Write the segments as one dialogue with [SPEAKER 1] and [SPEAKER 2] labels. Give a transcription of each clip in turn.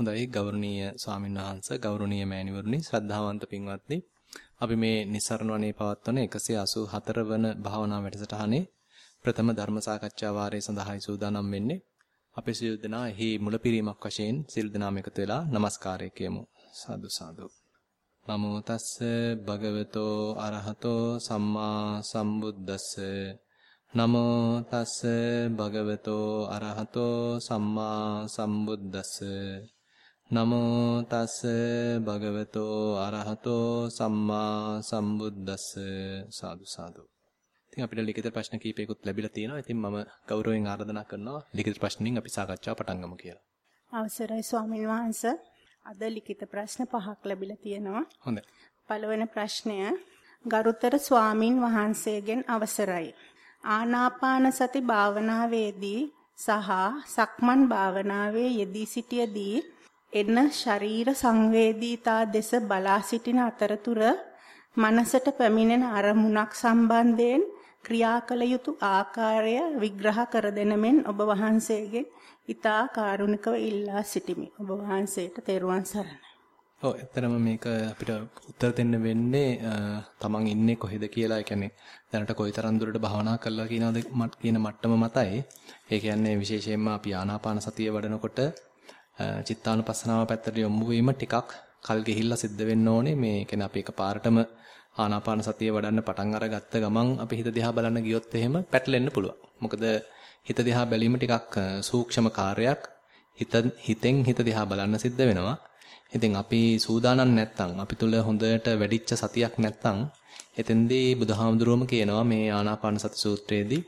[SPEAKER 1] හොඳයි ගෞරවනීය ස්වාමීන් වහන්ස ගෞරවනීය මෑණිවරුනි ශ්‍රද්ධාවන්ත පින්වත්නි. අපි මේ નિසරණ වනේ පවත්වන 184 වන භාවනා වැඩසටහනේ ප්‍රථම ධර්ම සාකච්ඡා වාරයේ සඳහායි සූදානම් වෙන්නේ. අපි සියලු දෙනා එහි මුලපිරීමක් වශයෙන් සියලු දෙනාම එකතු වෙලා নমස්කාරය කියමු. සාදු සාදු. නමෝ තස්ස භගවතෝ අරහතෝ සම්මා සම්බුද්දස්ස. නමෝ තස්ස භගවතෝ අරහතෝ සම්මා සම්බුද්දස්ස. නමෝ තස් භගවතෝ අරහතෝ සම්මා සම්බුද්දස්ස සාදු සාදු. ඉතින් අපිට ලිඛිත ප්‍රශ්න කීපයකුත් ලැබිලා තියෙනවා. ඉතින් මම ගෞරවයෙන් ආරාධනා කරනවා ලිඛිත ප්‍රශ්නින් අපි සාකච්ඡාව පටන් ගමු කියලා.
[SPEAKER 2] අවසරයි ස්වාමීන් වහන්ස. අද ලිඛිත ප්‍රශ්න පහක් ලැබිලා තියෙනවා.
[SPEAKER 1] හොඳයි.
[SPEAKER 2] පළවෙනි ප්‍රශ්නය ගරුතර ස්වාමින් වහන්සේගෙන් අවසරයි. ආනාපාන සති භාවනාවේදී සහ සක්මන් භාවනාවේ යෙදී සිටියදී එන ශරීර සංවේදීතා දෙස බලා සිටින අතරතුර මනසට පැමිණෙන අරමුණක් සම්බන්ධයෙන් ක්‍රියා කළ යුතු ආකාරය විග්‍රහ කර දෙන මෙන් ඔබ වහන්සේගෙන් ඊතා කාරුණිකව ඉල්ලා සිටිමි. ඔබ වහන්සේට තෙරුවන් සරණයි.
[SPEAKER 1] ඔව් ඇත්තටම මේක අපිට උත්තර දෙන්න වෙන්නේ තමන් ඉන්නේ කොහෙද කියලා. ඒ කියන්නේ දැනට කොයිතරම් දුරට භාවනා කළා කියනවාද කියන මට්ටම මතයි. ඒ කියන්නේ විශේෂයෙන්ම අපි ආනාපාන සතිය වඩනකොට චිත්තානුපස්සනාව පැත්තට යොමු වීම ටිකක් කල් ගිහිල්ලා සිද්ධ වෙන්න ඕනේ. මේ කියන්නේ අපි එකපාරටම ආනාපාන සතිය වඩන්න පටන් අරගත්ත ගමන් අපි හිත දිහා බලන්න ගියොත් එහෙම පැටලෙන්න පුළුවන්. මොකද හිත දිහා බැලීම ටිකක් සූක්ෂම කාර්යයක්. හිත හිතෙන් හිත දිහා බලන්න සිද්ධ වෙනවා. ඉතින් අපි සූදානම් නැත්තම් අපි තුල හොඳට වැඩිච්ච සතියක් නැත්තම් එතෙන්දී බුදුහාමුදුරුවම කියනවා මේ ආනාපාන සති සූත්‍රයේදී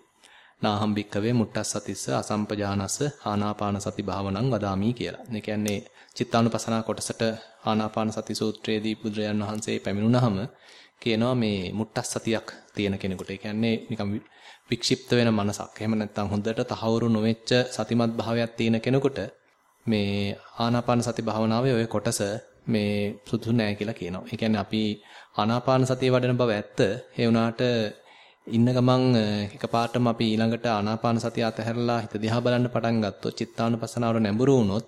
[SPEAKER 1] නාහම් භික්කවේ මුට්ටස්සතිස්ස අසම්පජානස්ස ආනාපාන සති භාවනං වදාමි කියලා. ඒ කියන්නේ චිත්තානුපසනා කොටසට ආනාපාන සති සූත්‍රයේදී බුදුරජාන් වහන්සේ පැමිණුණාම කියනවා මේ මුට්ටස්සතියක් තියෙන කෙනෙකුට. ඒ කියන්නේ නිකම් වික්ෂිප්ත වෙන මනසක්. එහෙම නැත්නම් හොඳට තහවුරු නොවෙච්ච සතිමත් භාවයක් තියෙන කෙනෙකුට මේ ආනාපාන සති භාවනාවේ ওই කොටස මේ සුදුසු නෑ කියලා කියනවා. ඒ කියන්නේ අපි ආනාපාන සතිය වඩන බව ඇත්ත. ඒ වුණාට ඉන්න ගමන් එකපාරටම අපි ඊළඟට ආනාපාන සතිය අතහැරලා හිත දිහා බලන්න පටන් ගත්තොත් චිත්තානුපසනාවට නැඹුරු වුණොත්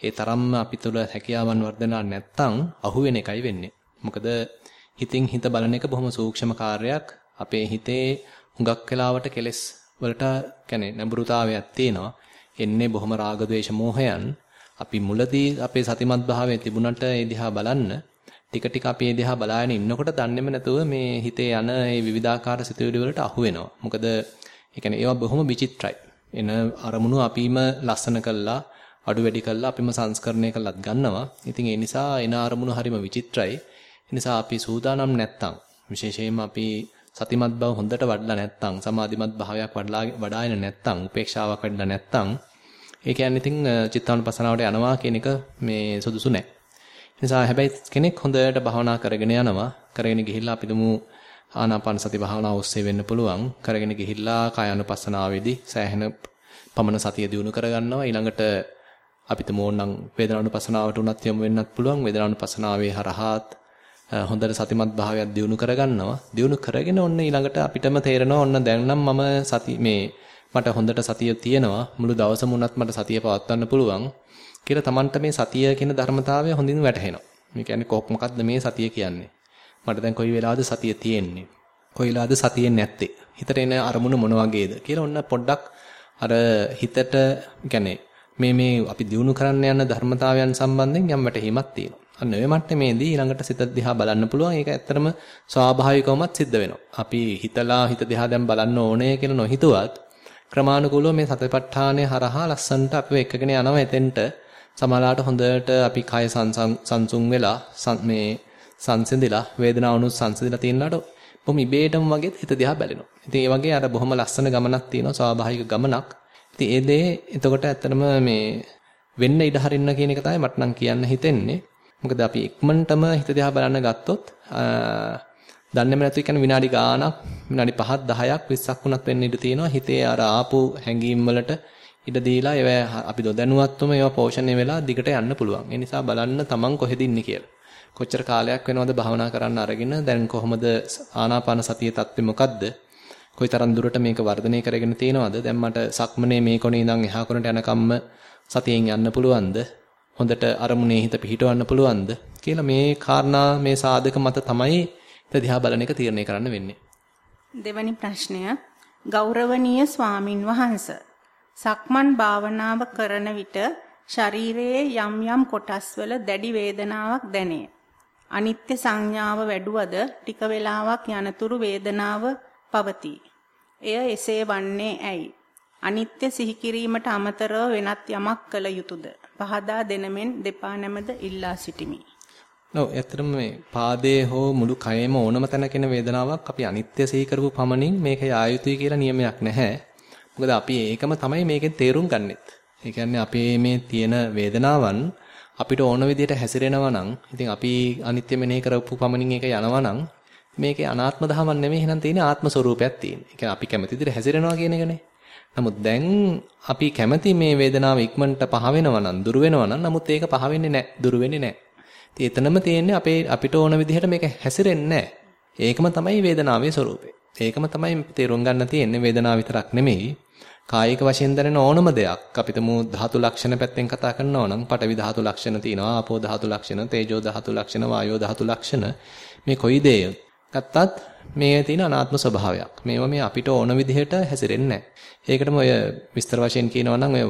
[SPEAKER 1] ඒ තරම්ම අපි තුළ හැකියාවන් වර්ධනා නැත්තම් අහුවෙන එකයි වෙන්නේ. මොකද හිතින් හිත බලන එක බොහොම සූක්ෂම කාර්යයක්. අපේ හිතේ හුඟක් වෙලාවට කෙලෙස් වලට කියන්නේ නැඹුරුතාවයක් තියෙනවා. එන්නේ බොහොම රාග ద్వේෂ මෝහයන්. අපි මුලදී අපේ සතිමත් භාවයේ තිබුණට ඒ දිහා බලන්න ටික ටික අපි ඒ දිහා බලාගෙන ඉන්නකොට දන්නේම නැතුව මේ හිතේ යන මේ විවිධාකාර සිතුවිලි වලට අහු වෙනවා. මොකද ඒ කියන්නේ ඒවා බොහොම විචිත්‍රයි. එන අරමුණු අපිම ලස්සන කළා, අඩු වැඩි කළා අපිම සංස්කරණය කළත් ගන්නවා. ඉතින් ඒ නිසා එන අරමුණු හරිම විචිත්‍රයි. ඒ නිසා අපි සූදානම් නැත්තම් විශේෂයෙන්ම අපි සතිමත් බව හොඳට වඩලා නැත්තම් සමාධිමත් භාවයක් වඩලා වඩාගෙන නැත්තම් උපේක්ෂාවක් වැඩලා නැත්තම් ඒ කියන්නේ ඉතින් චිත්තානුපසනාවට යනවා කියන එක මේ සුදුසු නැහැ. නිසා හැබැයි කෙනෙක් හොඳට භාවනා කරගෙන යනවා. කරගෙන ගිහිල්ලා අපි දුමු ආනාපාන සති භාවනාව ඔස්සේ වෙන්න පුළුවන්. කරගෙන ගිහිල්ලා කායानुපස්සනාවේදී සෑහෙන පමණ සතිය දිනු කරගන්නවා. ඊළඟට අපි තුමු ඕනනම් වේදනානුපස්සනාවට උනත් යමු වෙන්නත් පුළුවන්. වේදනානුපස්සනාවේ හරහාත් හොඳට සතිමත් භාවයක් දිනු කරගන්නවා. දිනු කරගෙන ඔන්න ඊළඟට අපිටම තේරෙනවා ඔන්න දැන් නම් මම සති මේ මට හොඳට සතිය තියෙනවා. මුළු දවසම උනත් මට සතිය පවත්වන්න පුළුවන්. කියලා Tamanට මේ සතිය කියන ධර්මතාවය හොඳින් වැටහෙනවා. මේ කියන්නේ කොහොම මොකද්ද මේ සතිය කියන්නේ? මට දැන් කොයි වෙලාවද සතිය තියෙන්නේ? කොයි වෙලාවද සතියේ නැත්තේ? හිතට එන අරමුණු මොන වගේද කියලා ඔන්න පොඩ්ඩක් අර හිතට කියන්නේ මේ මේ අපි දිනු කරන්න යන ධර්මතාවයන් සම්බන්ධයෙන් යම් වැටහීමක් තියෙනවා. අන්න ඔය මට්ටමේදී ඊළඟට සිත දිහා බලන්න පුළුවන්. ඒක ඇත්තටම ස්වාභාවිකවමත් සිද්ධ වෙනවා. අපි හිතලා හිත දිහා දැන් බලන්න ඕනේ කියලා නොහිතුවත් ක්‍රමානුකූලව මේ සතිපට්ඨානය හරහා ලස්සන්ට අපිව එකගෙන යනවා එතෙන්ට සමහරවිට හොඳට අපි කය සංසුන් වෙලා මේ සංසිඳිලා වේදනාවනුත් සංසිඳිලා තියෙනලාට බොහොම ඉබේටම වගේ හිත දිහා බැලෙනවා. ඉතින් ඒ වගේ අර බොහොම ලස්සන ගමනක් තියෙනවා ස්වාභාවික ගමනක්. ඉතින් ඒ දේ එතකොට ඇත්තටම මේ වෙන්න ඉඩ හරින්න කියන එක තමයි මට නම් කියන්න හිතෙන්නේ. මොකද අපි ඉක්මනටම හිත දිහා බලන්න ගත්තොත් දන්නේම නැතු කියන්නේ විනාඩි ගාණක් විනාඩි 5ක් 10ක් 20ක් වුණත් වෙන්න ඉඩ තියෙනවා. හිතේ අර ආපු හැඟීම් වලට ඉඩ දීලා ඒවා අපි දොදැනුවත්වම ඒවා පෝෂණය වෙලා දිගට යන්න පුළුවන්. ඒ නිසා බලන්න තමන් කොහෙද ඉන්නේ කියලා. කොච්චර කාලයක් වෙනවද භාවනා කරන්න අරගෙන දැන් කොහොමද ආනාපාන සතියේ தත්ත්වය මොකද්ද? කොයිතරම් දුරට මේක වර්ධනය කරගෙන තියෙනවද? දැන් මට සක්මනේ මේ කොනේ ඉඳන් එහා කොනට යනකම්ම සතියෙන් යන්න පුළුවන්ද? හොඳට අරමුණේ හිත පිහිටවන්න පුළුවන්ද කියලා මේ කාරණා මේ සාධක මත තමයි හිත දිහා බලන එක තීරණය කරන්න වෙන්නේ.
[SPEAKER 2] දෙවැනි ප්‍රශ්නය ගෞරවනීය ස්වාමින් වහන්සේ සක්මන් භාවනාව කරන විට ශරීරයේ යම් යම් කොටස්වල දැඩි වේදනාවක් දැනේ. අනිත්‍ය සංඥාව වැඩුවද ටික වේලාවක් යනතුරු වේදනාව පවතී. එය එසේ වන්නේ ඇයි? අනිත්‍ය සිහි කිරීමට අමතරව වෙනත් යමක් කළ යුතුයද? පහදා දෙනමෙන් දෙපා නැමද ඉල්ලා සිටිමි.
[SPEAKER 1] ඔව් ඇත්තටම මේ පාදයේ හෝ මුළු කයෙම ඕනම තැනකින වේදනාවක් අපි අනිත්‍ය සිහි කරපු පමණින් මේක යා යුතුයි කියලා නියමයක් නැහැ. මොකද අපි ඒකම තමයි මේකෙන් තේරුම් ගන්නෙත්. ඒ කියන්නේ අපේ මේ තියෙන වේදනාවන් අපිට ඕන විදිහට හැසිරෙනවා නම් ඉතින් අපි අනිත්‍ය මෙනෙහි කරපු පමණින් ඒක යනවා නම් මේකේ අනාත්ම ධමයක් නෙමෙයි එහෙනම් තියෙන ආත්ම ස්වરૂපයක් තියෙන. ඒ කියන්නේ අපි කැමති විදිහට හැසිරෙනවා කියන එකනේ. නමුත් දැන් අපි කැමති මේ වේදනාව ඉක්මනට පහ වෙනවා නම් දුර වෙනවා නම් නමුත් ඒක පහ වෙන්නේ නැහැ. දුර වෙන්නේ නැහැ. ඉතින් එතනම තියෙන්නේ අපේ අපිට ඕන විදිහට මේක හැසිරෙන්නේ නැහැ. ඒකම තමයි වේදනාවේ ස්වરૂපය. ඒකම තමයි තේරුම් ගන්න තියෙන්නේ වේදනාව විතරක් නෙමෙයි. කායික වශයෙන් දැනෙන ඕනම දෙයක්. අපිටම ධාතු ලක්ෂණ පැත්තෙන් කතා කරනවා නම් පඨවි ධාතු ලක්ෂණ තියෙනවා ආපෝ ධාතු ලක්ෂණ තේජෝ ධාතු ලක්ෂණ වායෝ ධාතු ලක්ෂණ. මේ කොයි දේ ගත්තත් මේ තියෙන අනාත්ම ස්වභාවයක්. මේවා මේ අපිට ඕන විදිහට හැසිරෙන්නේ නැහැ. ඒකටම ඔය විස්තර වශයෙන් කියනවා නම් ඔය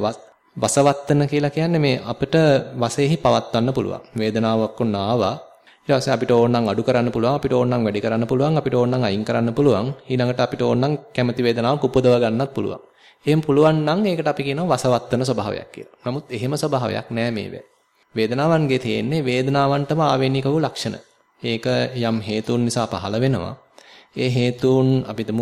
[SPEAKER 1] වසවත්තන කියලා කියන්නේ මේ අපිට වශයෙහි පවත්වන්න පුළුවන්. වේදනාවක් වුණ ආවා. ඊට පස්සේ අපිට ඕනනම් අඩු කරන්න පුළුවන් අපිට ඕනනම් වැඩි කරන්න පුළුවන් අපිට ඕනනම් අයින් කරන්න පුළුවන්. ඊළඟට අපිට ඕනනම් කැමති වේදනාවක් උපදව ගන්නත් පුළුවන්. එහෙම පුළුවන් නම් ඒකට අපි කියනවා වසවත්තන ස්වභාවයක් කියලා. නමුත් එහෙම ස්වභාවයක් නෑ මේවේ. වේදනාවන්ගේ තියෙන්නේ වේදනාවන්ටම ආවේනික වූ ලක්ෂණ. ඒක යම් හේතුන් නිසා පහළ වෙනවා. ඒ හේතුන් අපිටම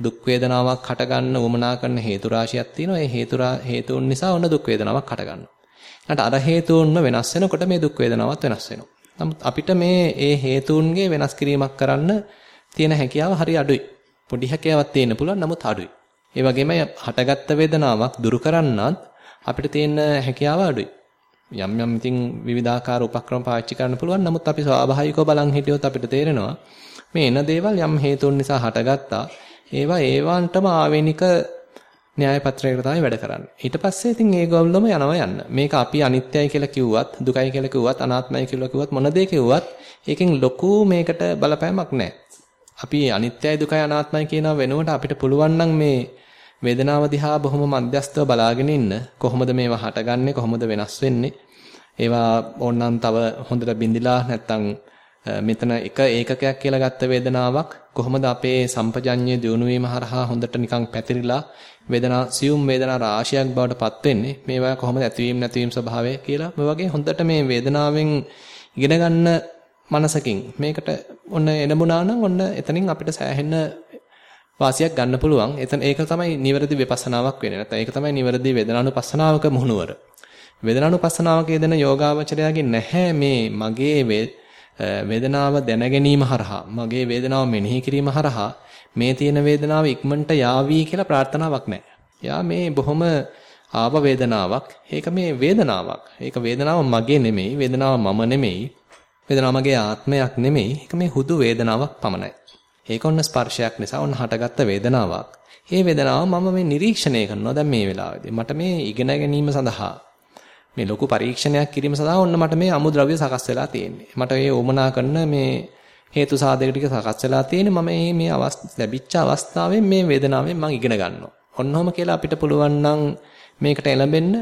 [SPEAKER 1] දුක් වේදනාවක් හටගන්න උවමනා කරන හේතු රාශියක් තියෙනවා. ඒ හේතු හේතුන් නිසා ඔන්න දුක් වේදනාවක් හටගන්නවා. ඊට අර හේතුන්ම වෙනස් වෙනකොට මේ දුක් වේදනාවත් වෙනස් වෙනවා. නමුත් අපිට මේ ඒ හේතුන්ගේ වෙනස් කිරීමක් කරන්න තියෙන හැකියාව හරි අඩුයි. පොඩි හැකියාවක් තියෙන්න පුළුවන් නමුත් අඩුයි. ඒ වගේම හටගත්ත වේදනාවක් දුරු කරන්නත් අපිට තියෙන හැකියාව අඩුයි. යම් යම් ඉතින් විවිධාකාර උපක්‍රම පාවිච්චි කරන්න පුළුවන්. නමුත් අපි ස්වාභාවිකව බලන් හිටියොත් අපිට තේරෙනවා මේ එන දේවල් යම් හේතුන් නිසා හටගත්තා. ඒවා ඒවන්ටම ආවේනික න්‍යාය පත්‍රයකට තමයි වැඩ කරන්නේ. ඊට පස්සේ ඉතින් ඒගොල්ලොම යනවා යන්න. මේක අපි අනිත්‍යයි කියලා කිව්වත්, දුකයි කියලා කිව්වත්, අනාත්මයි කියලා කිව්වත් මොන දේ කිව්වත් ඒකෙන් ලොකු මේකට බලපෑමක් නැහැ. අපි අනිත්‍යයි දුකයි අනාත්මයි කියන වෙනුවට අපිට පුළුවන් නම් මේ වේදනාව දිහා බොහොම මධ්‍යස්තව බලාගෙන ඉන්න. කොහොමද මේවා හටගන්නේ? කොහොමද වෙනස් වෙන්නේ? ඒවා ඕනනම් තව හොඳට බින්දිලා නැත්තම් මෙතන එක ඒකකයක් කියලා ගත්ත වේදනාවක් කොහොමද අපේ සම්පජඤ්ඤය දියුණු වීම හරහා හොඳට නිකන් පැතිරිලා වේදනා සියුම් වේදනා රාශියක් බවට පත් වෙන්නේ? මේවා කොහොමද ඇතිවීම නැතිවීම ස්වභාවය කියලා මේ වගේ හොඳට මේ වේදනාවෙන් ඉගෙන ගන්න මනසකින් මේකට ඔන්න එනමුණා නම් ඔන්න එතනින් අපිට සෑහෙන්න වාසියක් ගන්න පුළුවන්. එතන ඒක තමයි නිවැරදි විපස්සනාවක් වෙන්නේ. නැත්නම් ඒක තමයි නිවැරදි වේදනානුපස්සනාවක මුහුණුවර. වේදනානුපස්සනාවක යෙදෙන යෝගාවචරයාගේ නැහැ මේ මගේ වේදනාව දැන ගැනීම හරහා මගේ වේදනාව මෙනෙහි කිරීම හරහා මේ තියෙන වේදනාව ඉක්මනට යාවි කියලා ප්‍රාර්ථනාවක් නැහැ. යා මේ බොහොම ආව වේදනාවක්. ඒක මේ වේදනාවක්. ඒක වේදනාව මගේ නෙමෙයි, වේදනාව මම නෙමෙයි. වේදනාව මගේ ආත්මයක් නෙමෙයි. ඒක මේ හුදු වේදනාවක් පමණයි. ඒක ඔන්න ස්පර්ශයක් නිසා ඔන්න හටගත්ත වේදනාවක්. මේ වේදනාව මම මේ නිරීක්ෂණය කරනවා දැන් මේ වෙලාවේදී. මට මේ ඉගෙන ගැනීම සඳහා මේ ලොකු පරීක්ෂණයක් කිරීම සඳහා ඔන්න මට මේ අමුද්‍රව්‍ය සකස් වෙලා තියෙන්නේ. මට මේ උමනා කරන මේ හේතු සාධක ටික සකස් වෙලා තියෙන්නේ මම මේ මේ ලැබිච්ච අවස්ථාවෙන් මේ වේදනාවෙන් මම ඉගෙන ගන්නවා. ඔන්නෝම කියලා අපිට පුළුවන් නම් මේකට එළඹෙන්න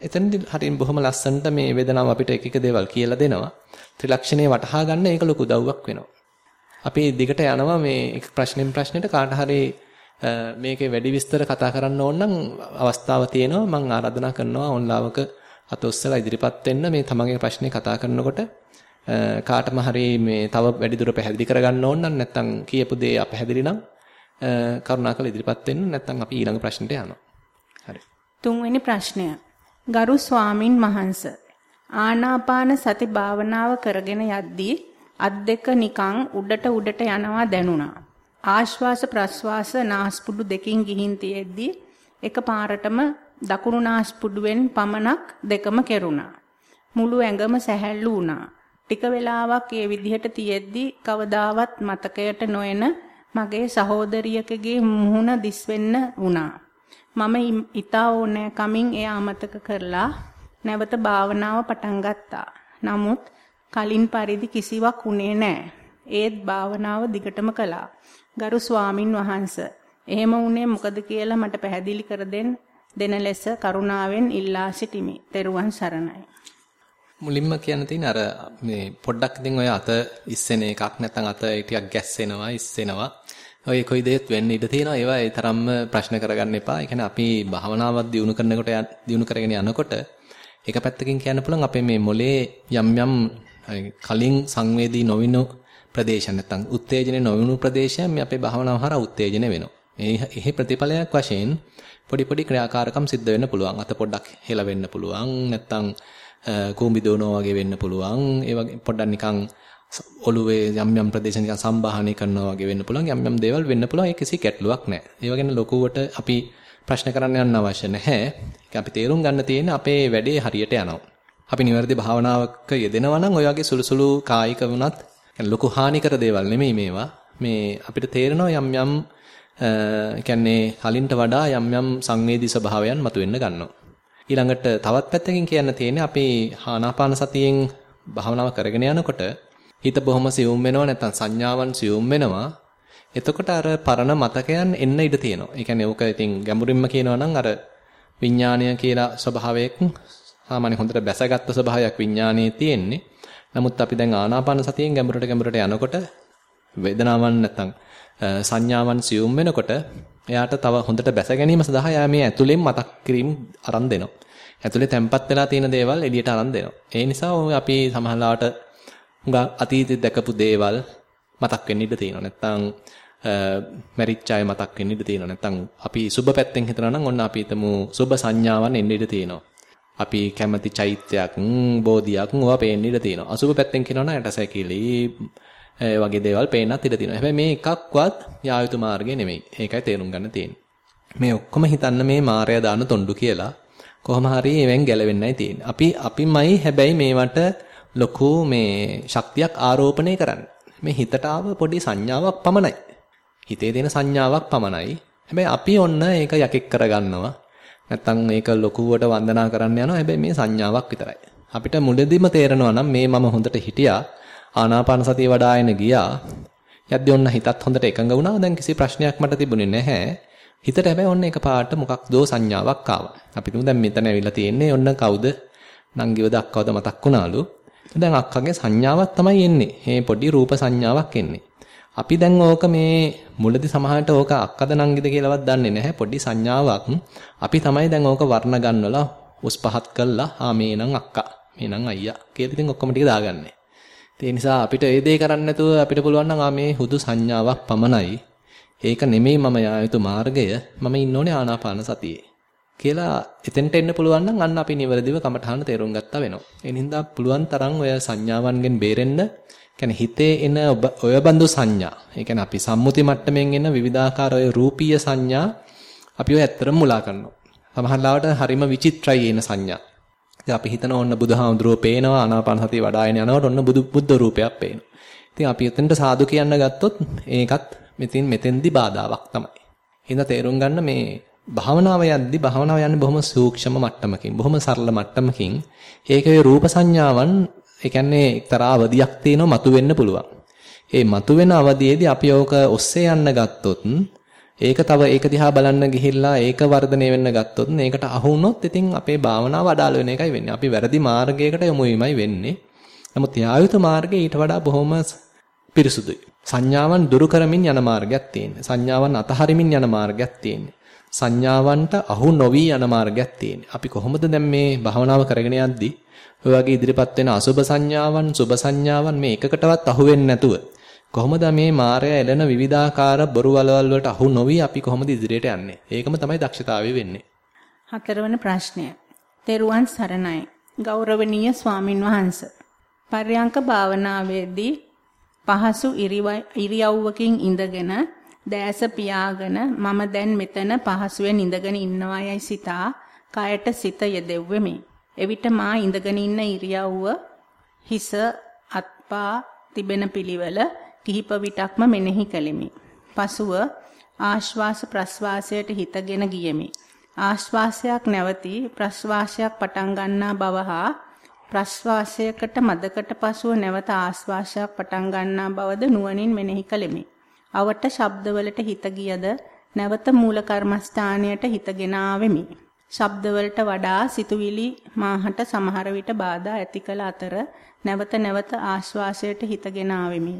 [SPEAKER 1] එතනදී හරින් බොහොම ලස්සනට මේ වේදනාව අපිට එක එක දේවල් කියලා දෙනවා. ත්‍රිලක්ෂණේ වටහා ගන්න ඒක ලොකු උදව්වක් වෙනවා. අපි දිගට යනවා මේ ප්‍රශ්නෙන් ප්‍රශ්නෙට කාට හරි මේකේ වැඩි විස්තර කතා කරන්න ඕන නම් අවස්ථාව තියෙනවා මම ආරාධනා කරනවා ඔන්ලාවක අත ඔස්සලා ඉදිරිපත් වෙන්න මේ තමන්ගේ ප්‍රශ්නේ කතා කරනකොට කාටම හරි මේ තව වැඩි දුර පැහැදිලි කරගන්න ඕන නම් නැත්නම් කියපු දේ අපැහැදිලි නම් කරුණාකර ඉදිරිපත් වෙන්න නැත්නම් අපි ඊළඟ ප්‍රශ්නට යනවා. හරි.
[SPEAKER 2] තුන්වෙනි ප්‍රශ්නය. ගරු ස්වාමින් වහන්සේ ආනාපාන සති භාවනාව කරගෙන යද්දී අත් දෙක නිකන් උඩට උඩට යනවා දැනුණා. ආශ්වාස ප්‍රශ්වාස නාස්පුඩු දෙකින් ගිහින් තියෙද්දී එකපාරටම දකුණු නාස්පුඩුවෙන් පමණක් දෙකම කෙරුණා. මුළු ඇඟම සැහැල්ලු වුණා. ටික වෙලාවක් ඒ විදිහට තියෙද්දී කවදාවත් මතකයට නොඑන මගේ සහෝදරියකගේ මුහුණ දිස්වෙන්න වුණා. මම ඊතා ඕනෑ කමින් එය අමතක කරලා නැවත භාවනාව පටන් ගත්තා. නමුත් කලින් පරිදි කිසිවක් උනේ නැහැ. ඒත් භාවනාව දිගටම කළා. ගරු ස්වාමින් වහන්සේ එහෙම වුණේ මොකද කියලා මට පැහැදිලි කර දෙන්න දෙන ලෙස කරුණාවෙන් ඉල්ලා සිටිමි. ත්වන් සරණයි.
[SPEAKER 1] මුලින්ම කියන්න තියෙන අර මේ පොඩ්ඩක් ඉතින් ඔය අත ඉස්සෙන එකක් නැත්නම් අත ටිකක් ගැස්සෙනවා ඉස්සෙනවා. ඔය කොයි දෙයක් වෙන්න ඉඩ තියෙනවා. ඒවා ඒ තරම්ම ප්‍රශ්න කරගන්න එපා. ඒ කියන්නේ අපි භාවනාවක් දියුණු කරනකොට දියුණු කරගෙන යනකොට එක පැත්තකින් කියන්න පුළුවන් අපේ මේ මොලේ යම් යම් කලින් සංවේදී නොවිනු ප්‍රදේශ නැත්නම් උත්තේජනේ නොවිනු ප්‍රදේශයන් මේ අපේ භාවනාව හරහා උත්තේජන වෙනවා. එහි ප්‍රතිඵලයක් වශයෙන් පොඩි පොඩි ක්‍රියාකාරකම් සිද්ධ වෙන්න පුළුවන්. අත පොඩ්ඩක් හෙල වෙන්න පුළුවන්. නැත්නම් කූඹි දෝනවා වගේ වෙන්න පුළුවන්. ඒ වගේ පොඩ්ඩක් නිකන් ඔළුවේ යම් යම් ප්‍රදේශ නිකන් සම්බාහනය කරනවා වගේ වෙන්න පුළුවන්. යම් යම් දේවල් වෙන්න පුළුවන්. ඒ කිසි ගැටලුවක් නැහැ. ඒ වගේ ලොකුවට අපි ප්‍රශ්න කරන්න යන්න අවශ්‍ය නැහැ. ඒක අපි තේරුම් ගන්න තියෙන්නේ අපේ වැඩේ හරියට යනවා. අපි නිවැරදි භාවනාවක යෙදෙනවා නම් ඔය වගේ සුළු සුළු කායික වුණත් ලොකු හානිකර දේවල් නෙමෙයි මේවා. මේ අපිට තේරෙනවා යම් යම් කියන්නේ කලින්ට වඩා යම් යම් සංවේදී ස්වභාවයන් මතුවෙන්න ගන්නවා. ඊළඟට තවත් පැත්තකින් කියන්න තියෙන්නේ අපි ආනාපාන සතියෙන් භාවනාව කරගෙන යනකොට හිත බොහොම සියුම් වෙනවා නැත්නම් සංඥාවන් සියුම් වෙනවා. එතකොට අර පරණ මතකයන් එන්න ඉඩ තියෙනවා. ඒ කියන්නේ ඕක ඉතින් ගැඹුරින්ම කියනවා නම් අර විඥානය කියලා ස්වභාවයක් සාමාන්‍ය හොඳට බැසගත්තු ස්වභාවයක් විඥානයේ තියෙන්නේ. නමුත් අපි දැන් ආනාපාන සතියෙන් ගැඹුරට ගැඹුරට යනකොට වේදනාවන් නැත්නම් සංඥාවන් සියුම් වෙනකොට එයාට තව හොඳට බැස ගැනීම සඳහා යා මේ ඇතුලෙන් මතක් කිරීම අරන් දෙනවා. ඇතුලේ තැම්පත් වෙලා තියෙන දේවල් එළියට අරන් දෙනවා. ඒ නිසා අපි සමහරලාට හුඟා අතීතයේ දැකපු දේවල් මතක් වෙන්න ඉඩ තියෙනවා. නැත්නම් මැරිච්ච අය මතක් වෙන්න ඉඩ තියෙනවා. නැත්නම් අපි සුබ පැත්තෙන් හිතනවා නම් ඔන්න අපි හිතමු සුබ සංඥාවන් එන්න ඉඩ තියෙනවා. අපි කැමති චෛත්‍යයක්, බෝධියක් ඕවා පේන්න ඉඩ තියෙනවා. අසුබ පැත්තෙන් කියනවා නම් ඇටසැකිලි වගේ දේවල් පේන්නත් ඉඩ තියෙනවා. හැබැයි මේ එකක්වත් යා යුතු මාර්ගය නෙමෙයි. ඒකයි තේරුම් ගන්න තියෙන්නේ. මේ ඔක්කොම හිතන්න මේ මායя දාන තොණ්ඩු කියලා කොහොම හරි එවෙන් ගැලවෙන්නයි තියෙන්නේ. අපි අපිමයි හැබැයි මේවට ලොකු මේ ශක්තියක් ආරෝපණය කරන්නේ. මේ හිතට ආව පොඩි සංඥාවක් පමණයි. හිතේ තියෙන සංඥාවක් පමණයි. හැබැයි අපි ඔන්න ඒක යකෙක් කරගන්නවා. නැත්තම් ඒක ලොකුවට වන්දනා කරන්න යනවා. හැබැයි මේ සංඥාවක් විතරයි. අපිට මුලදීම තේරෙනවා නම් මේ මම හොඳට හිටියා. ආනාපාන සතිය වඩාගෙන ගියා. යද්දී ඔන්න හිතත් හොඳට එකඟ වුණා. දැන් කිසි ප්‍රශ්නයක් මට තිබුණේ නැහැ. හිතට හැබැයි ඔන්න එකපාරට මොකක්දෝ සංඥාවක් ආවා. අපි තුමු දැන් මෙතන ඇවිල්ලා තියෙන්නේ ඔන්න කවුද? නංගිවද අක්කවද මතක් වුණාලු. දැන් අක්කගේ සංඥාවක් තමයි එන්නේ. මේ පොඩි රූප සංඥාවක් එන්නේ. අපි දැන් ඕක මේ මුලදී සමහරට ඕක අක්කද නංගිද කියලාවත් දන්නේ නැහැ පොඩි සංඥාවක්. අපි තමයි දැන් ඕක වර්ණ ගන්නවලා උස් පහත් කළා. ආ මේ නම් අක්කා. මේ නම් අයියා. කියලා ඉතින් ඔක්කොම ටික දාගන්නේ. ඒ නිසා අපිට ඒ දේ කරන්න නැතුව අපිට පුළුවන් නම් ආ මේ හුදු සංඥාවක් පමණයි. ඒක නෙමෙයි මම යා යුතු මාර්ගය. මම ඉන්න ඕනේ ආනාපාන සතියේ. කියලා එතෙන්ට එන්න පුළුවන් නම් අන්න අපි නිවැරදිව කමඨහන තේරුම් ගත්තා වෙනවා. ඒ හින්දා පුළුවන් තරම් ඔය සංඥාවන්ගෙන් බේරෙන්න කියන්නේ හිතේ එන ඔය බඳු සංඥා. ඒ කියන්නේ අපි සම්මුති මට්ටමින් එන විවිධාකාර ඔය රූපීය සංඥා අපි ඔය ඇත්තටම මුලා කරනවා. සමහර ලාවට හරිම විචිත්‍රයි එන සංඥා. ඉතින් අපි හිතන ඕන්න බුදුහාමුදුරුවෝ පේනවා ආනාපාන සතිය වඩාගෙන යනකොට ඔන්න බුදු බුද්ධ රූපයක් පේනවා. ඉතින් අපි එතනට සාදු කියන්න ගත්තොත් ඒකත් මෙතින් මෙතෙන්දි බාධාවක් තමයි. එහෙනම් තේරුම් ගන්න මේ භාවනාව යද්දි භාවනාව යන්නේ බොහොම සූක්ෂම මට්ටමකින් බොහොම සරල මට්ටමකින් ඒකේ රූප සංඥාවන් ඒ කියන්නේ එක්තරා අවදියක් තියෙනවා මතුවෙන්න පුළුවන්. ඒ මතුවෙන අවදියේදී අපි ඕක ඔස්සේ යන්න ගත්තොත් ඒක තව ඒක දිහා බලන්න ගිහිල්ලා ඒක වර්ධනය වෙන්න ගත්තොත් ඒකට අහු වුණොත් ඉතින් අපේ භාවනාව අඩාල වෙන එකයි වෙන්නේ. අපි වැරදි මාර්ගයකට යමු වීමයි වෙන්නේ. නමුත් යායුත මාර්ගය ඊට වඩා බොහොම පිරිසුදුයි. සංඥාවන් දුරු කරමින් යන මාර්ගයක් තියෙනවා. සංඥාවන් අතහරිමින් යන මාර්ගයක් තියෙනවා. සංඥාවන්ට අහු නොවි යන මාර්ගයක් තියෙනවා. අපි කොහොමද දැන් මේ භාවනාව කරගෙන යද්දී ඔය වගේ ඉදිරිපත් වෙන අසුබ සංඥාවන්, සුබ සංඥාවන් මේ එකකටවත් අහු වෙන්නේ නැතුව කොහොමද මේ මායя එළන විවිධාකාර බොරු වලවල් වලට අහු නොවි අපි කොහොමද ඉදිරියට යන්නේ? ඒකම තමයි දක්ෂතාවය වෙන්නේ.
[SPEAKER 2] හතරවන ප්‍රශ්නය. තෙරුවන් සරණයි. ගෞරවනීය ස්වාමින් වහන්සේ. පර්යංක භාවනාවේදී පහසු ඉරියව්වකින් ඉඳගෙන දෑස පියාගෙන මම දැන් මෙතන පහසුවෙන් ඉඳගෙන ඉන්නවා යයි සිතා කයට සිත යෙදෙව්වෙමි. එවිට මා ඉඳගෙන ඉන්න ඉරියව්ව හිස අත්පා තිබෙන පිළිවෙල කිහිප විටක්ම මෙනෙහි කළෙමි. පසුව ආශ්වාස ප්‍රශ්වාසයට හිතගෙන ගියෙමි. ආශ්වාසයක් නැවති ප්‍රශ්වාසයක් පටන් ගන්නා බව හා ප්‍රශ්වාසයකට මදකට පසුව නැවත ආශ්වාසයක් පටන් ගන්නා බවද නුවණින් මෙනෙහි කළෙමි. අවට ශබ්දවලට හිත ගියද නැවත මූල කර්මස්ථානයට හිතගෙන ආවෙමි. ශබ්දවලට වඩා සිතුවිලි මාහට සමහර විට බාධා ඇති කළ අතර නැවත නැවත ආශ්වාසයට හිතගෙන ආවෙමි.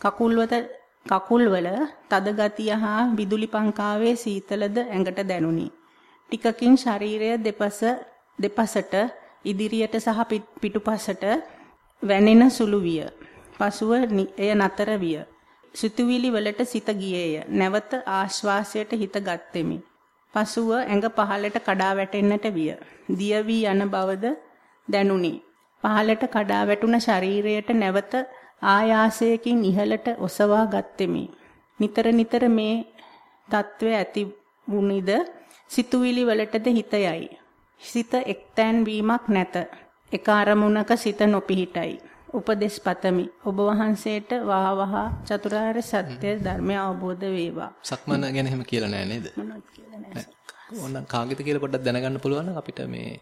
[SPEAKER 2] කකුල්වත කකුල්වල තද ගතිය හා විදුලි පංකාවේ සීතලද ඇඟට දැනුනි. ටිකකින් ශරීරය දෙපස දෙපසට ඉදිරියට සහ පිටුපසට වැනෙන සුළු විය. පසුව එය නතර විය. සිතුවිලි වලට සිත ගියේය. නැවත ආශ්වාසයට හිත ගත්ෙමි. පසුව ඇඟ පහළට කඩා වැටෙන්නට විය. දිය වී යන බවද දැනුනි. පහළට කඩා වැටුණ ශරීරයට නැවත ආයාසයකින් ඉහළට ඔසවා ගත්ෙමි. නිතර නිතර මේ తත්වය ඇති වුනිද සිතුවිලි වලටද හිත යයි. සිත එක්තැන් වීමක් නැත. එක අරමුණක සිත නොපිහිටයි. උපදේශ පතමි. ඔබ වහන්සේට වහවහ චතුරාර්ය සත්‍ය ධර්මය අවබෝධ වේවා.
[SPEAKER 1] සක්මන ගැන එහෙම කියලා නෑ නේද?
[SPEAKER 2] මොනවද කියලා නෑ.
[SPEAKER 1] ඕන කාගෙද කියලා පොඩ්ඩක් දැනගන්න පුළුවන් නම් අපිට මේ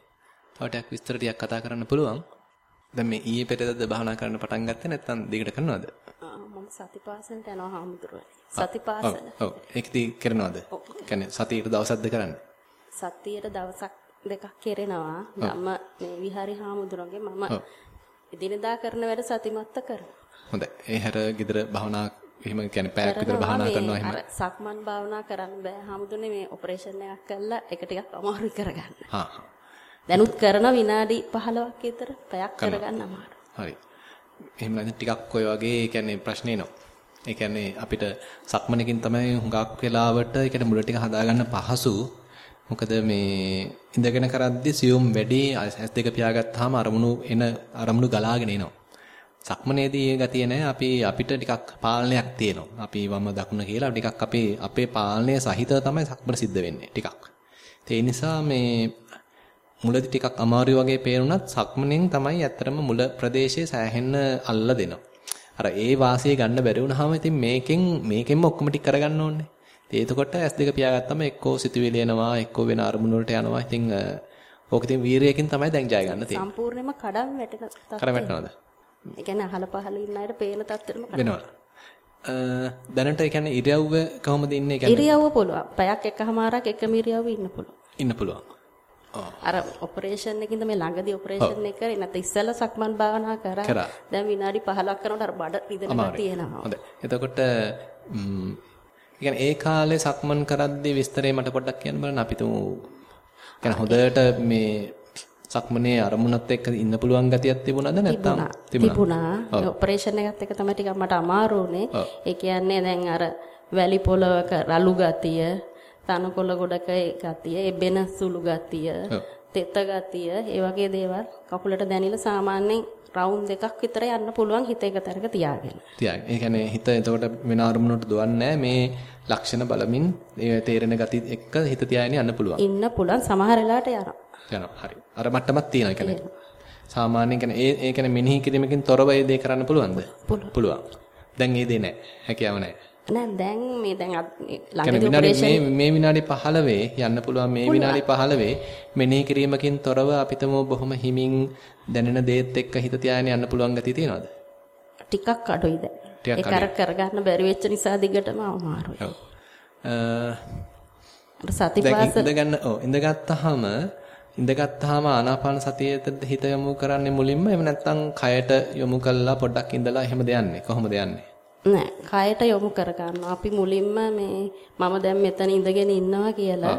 [SPEAKER 1] තව ටිකක් විස්තර ටිකක් කතා කරන්න පුළුවන්. දැන් මේ ඊයේ පෙරේදද භාවනා කරන්න පටන් ගත්තේ නැත්නම් දිගට කරනවද?
[SPEAKER 3] මම සතිපාසලට යනවා හාමුදුරුවනේ. සතිපාසල.
[SPEAKER 1] ඔව්. ඒකදී කරනවද? කියන්නේ සතියට දවසක්ද කරන්නේ?
[SPEAKER 3] සතියට දවසක් දෙකක් කෙරෙනවා. ධම්ම මේ විහාරි හාමුදුරන්ගේ මම එදිනදා කරන වැඩ සතිමත්ත කරනවා.
[SPEAKER 1] හොඳයි. ඒ හැර ගෙදර භාවනා එහෙම කියන්නේ පැයක් විතර භාවනා කරනවා එහෙම.
[SPEAKER 3] සක්මන් භාවනා කරන්න බෑ. හාමුදුරනේ මේ ඔපරේෂන් එකක් කළා ඒක ටිකක් අමාරුයි කරගන්න.
[SPEAKER 1] හා.
[SPEAKER 3] දැනුත් කරන විනාඩි 15ක් විතර පැයක් කරගන්න අමාරුයි.
[SPEAKER 1] හරි. එහෙම නැත්නම් ටිකක් ඔය වගේ කියන්නේ ප්‍රශ්නේ එනවා. ඒ කියන්නේ අපිට සක්මනකින් තමයි හුඟක් වෙලාවට ඒ කියන්නේ මුල ටික හදාගන්න පහසු මොකද මේ ඉඳගෙන කරද්දී සියුම් වැඩි ඇස් දෙක පියාගත්තාම අරමුණු එන අරමුණු ගලාගෙන එනවා. සක්මනේදී ඒ ගතිය නැහැ. අපි අපිට ටිකක් පාලනයක් තියෙනවා. අපි වම දකුණ කියලා ටිකක් අපේ අපේ පාලනය සහිතව තමයි සක්මන සිද්ධ වෙන්නේ ටිකක්. ඒ නිසා මේ මුලදී ටිකක් අමාරු වගේ පේනුණත් සක්මනෙන් තමයි ඇත්තටම මුල ප්‍රදේශයේ සෑහෙන්න අල්ල දෙනවා. අර ඒ වාසිය ගන්න බැරි වුණාම ඉතින් මේකෙන් මේකෙන්ම ඔක්කොම ටික කරගන්න ඕනේ. ඉතින් එතකොට S2 පියාගත්තම එක්කෝ සිතුවිලි එනවා එක්කෝ වෙන අරමුණු වලට යනවා. ඉතින් ඕක ඉතින් වීරයකින් තමයි දැන් ජය ගන්න තියෙන්නේ.
[SPEAKER 3] සම්පූර්ණයෙන්ම කඩන් වැටෙන තත්ත්වය.
[SPEAKER 1] කඩ වැටෙනවද?
[SPEAKER 3] ඒ කියන්නේ අහල පහල ඉන්න අයට පේන තත්ත්වෙම කඩන්.
[SPEAKER 1] වෙනවා. දැනට ඒ කියන්නේ ඉරියව්ව කොහොමද ඉන්නේ? කියන්නේ
[SPEAKER 3] ඉරියව්ව පුළුවන්. පැයක් එකමාරක් එකම ඉරියව්වේ ඉන්න පුළුවන්.
[SPEAKER 1] ඉන්න පුළුවන්.
[SPEAKER 3] අර ඔපරේෂන් එකකින්ද මේ ළඟදී ඔපරේෂන් එක කරේ නැත්නම් ඉස්සෙල්ලා සක්මන් භාවනා කරා. දැන් විනාඩි 15ක් කරනකොට අර බඩ රිදෙනවා තියෙනවා.
[SPEAKER 1] හොඳයි. එතකොට කියන්නේ ඒ කාලේ සක්මන් කරද්දී විස්තරේ මට පොඩ්ඩක් කියන්න බලන්න අපි තුමු. කියන්නේ හොඳට මේ සක්මනේ අරමුණත් එක්ක ඉන්න පුළුවන් ගතියක් තිබුණාද නැත්නම්
[SPEAKER 3] තිබුණා. ඔපරේෂන් එකත් එක්ක තමයි ටිකක් මට අමාරු වුනේ. ඒ කියන්නේ දැන් අර වැලි පොලවක රළු ගතිය, තනකොළ ගොඩක ගතිය, එබෙන සුළු ගතිය, තෙත ගතිය, ඒ වගේ දේවල් කකුලට දැනිලා සාමාන්‍යයෙන් රවුන්ඩ් දෙකක් විතර යන්න පුළුවන් හිත එක තැනක තියාගෙන.
[SPEAKER 1] තියාගෙන. ඒ කියන්නේ හිත එතකොට වෙන අරමුණකට දුවන්නේ මේ ලක්ෂණ බලමින් ඒ තේරෙන ගති එක්ක හිත තියාගෙන යන්න පුළුවන්.
[SPEAKER 3] ඉන්න පුළුවන් සමහර වෙලාවට යනවා.
[SPEAKER 1] යනවා. හරි. අර මට්ටමක් තියෙනවා කියන්නේ. සාමාන්‍යයෙන් කියන්නේ ඒ ඒ කියන්නේ මෙනෙහි කිරීමකින් තොරව ඒ දේ කරන්න පුළුවන්ද? පුළුවන්. දැන් ඒ දේ නැහැ. හැකියාව නැහැ.
[SPEAKER 3] නෑ දැන් මේ දැන් ළඟදී ඔපරේෂන්
[SPEAKER 1] මේ විනාඩි 15 යන්න පුළුවන් මේ විනාඩි 15 මෙනෙහි කිරීමකින් තොරව අපිටම බොහොම හිමින් දැනෙන දේත් එක්ක හිත තියාගෙන යන්න පුළුවන් ගතිය තියෙනවද?
[SPEAKER 3] ටිකක් අඩුයි දැන්. ඒක අර කරගන්න බැරි වෙච්ච නිසා දිගටම අමාරුයි.
[SPEAKER 1] ඔව්.
[SPEAKER 3] අ සතිපාස
[SPEAKER 1] ඉඳගන්න ඔව් ඉඳගත්තාම ඉඳගත්තාම ආනාපාන සතියට හිත යොමු කරන්නේ මුලින්ම එහෙම නැත්නම් කයට යොමු කළා පොඩ්ඩක් ඉඳලා එහෙමද යන්නේ කොහොමද යන්නේ
[SPEAKER 3] නෑ. කයට යොමු කර ගන්නවා අපි මුලින්ම මේ මම දැන් මෙතන ඉඳගෙන ඉන්නවා කියලා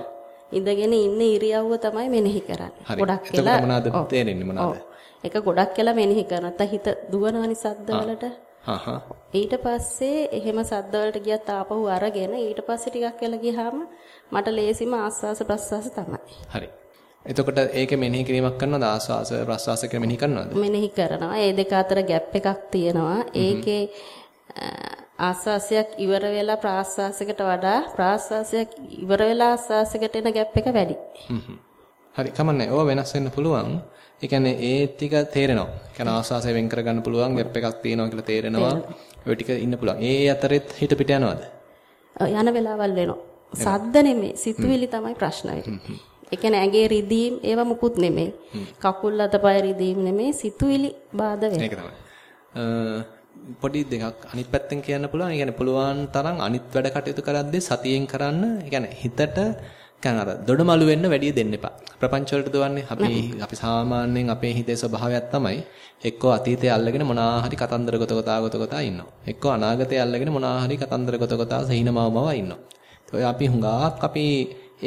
[SPEAKER 3] ඉඳගෙන ඉන්න ඉරියව්ව තමයි මෙනෙහි කරන්නේ.
[SPEAKER 1] ගොඩක් කියලා මොනවද තේරෙන්නේ මොනවද?
[SPEAKER 3] ඒක ගොඩක් කියලා මෙනෙහි කරනත් හිත දුවනවනි සද්දවලට ඊට පස්සේ එහෙම සද්දවලට ගියත් ආපහු අරගෙන ඊට පස්සේ ටිකක් කියලා ගියාම මට ලේසිම ආස්වාස ප්‍රස්වාස තමයි.
[SPEAKER 1] හරි. එතකොට ඒකේ මෙනෙහි කිරීමක් කරනවද? ආස්වාස ප්‍රස්වාස කියලා මෙනෙහි කරනවද?
[SPEAKER 3] මෙනෙහි කරනවා. ඒ දෙක අතර ગેප් එකක් තියෙනවා. ඒකේ ආස්වාසයක් ඉවර වෙලා ප්‍රාස්වාසයකට වඩා ප්‍රාස්වාසයක් ඉවර වෙලා ආස්වාසයකට එන ગેප් එක වැඩි.
[SPEAKER 1] හරි කමන්නේ. ඕවා වෙනස් වෙන්න පුළුවන්. ඒ කියන්නේ ඒ ටික තේරෙනවා. ඒ කියන්නේ ආස්වාසය වෙන් කරගන්න පුළුවන් ગેප් එකක් තියෙනවා කියලා තේරෙනවා. ඔය ටික ඉන්න පුළුවන්. ඒ අතරෙත් හිත පිට යනවද?
[SPEAKER 3] යන වෙලාවල් වෙනවා. සද්ද නෙමෙයි සිතුවිලි තමයි ප්‍රශ්න වෙන්නේ. ඒ කියන්නේ ඇඟේ රිදීම් ඒවා මුකුත් නෙමෙයි. කකුල් අතපය රිදීම් නෙමෙයි සිතුවිලි බාධා වෙනවා.
[SPEAKER 1] ඒක තමයි. පොඩි දෙකක් අනිත් පැත්තෙන් කියන්න පුළුවන්. ඒ කියන්නේ පුළුවන් තරම් අනිත් වැඩ කටයුතු කරද්දී සතියෙන් කරන්න. ඒ කියන්නේ හිතට කියන්නේ අර දොඩමලු වෙන්න වැඩි දෙන්න එපා. ප්‍රපංච වලට දුවන්නේ අපි අපි සාමාන්‍යයෙන් අපේ හිතේ ස්වභාවයක් තමයි එක්කෝ අතීතය අල්ලගෙන මොනවා හරි කතන්දර ගොත ගොතා ගොත ගොතා ඉන්නවා. එක්කෝ අනාගතය අල්ලගෙන මොනවා හරි කතන්දර ගොත ගොතා සහිනමවමව ඉන්නවා. ඔය අපි හුඟක් අපි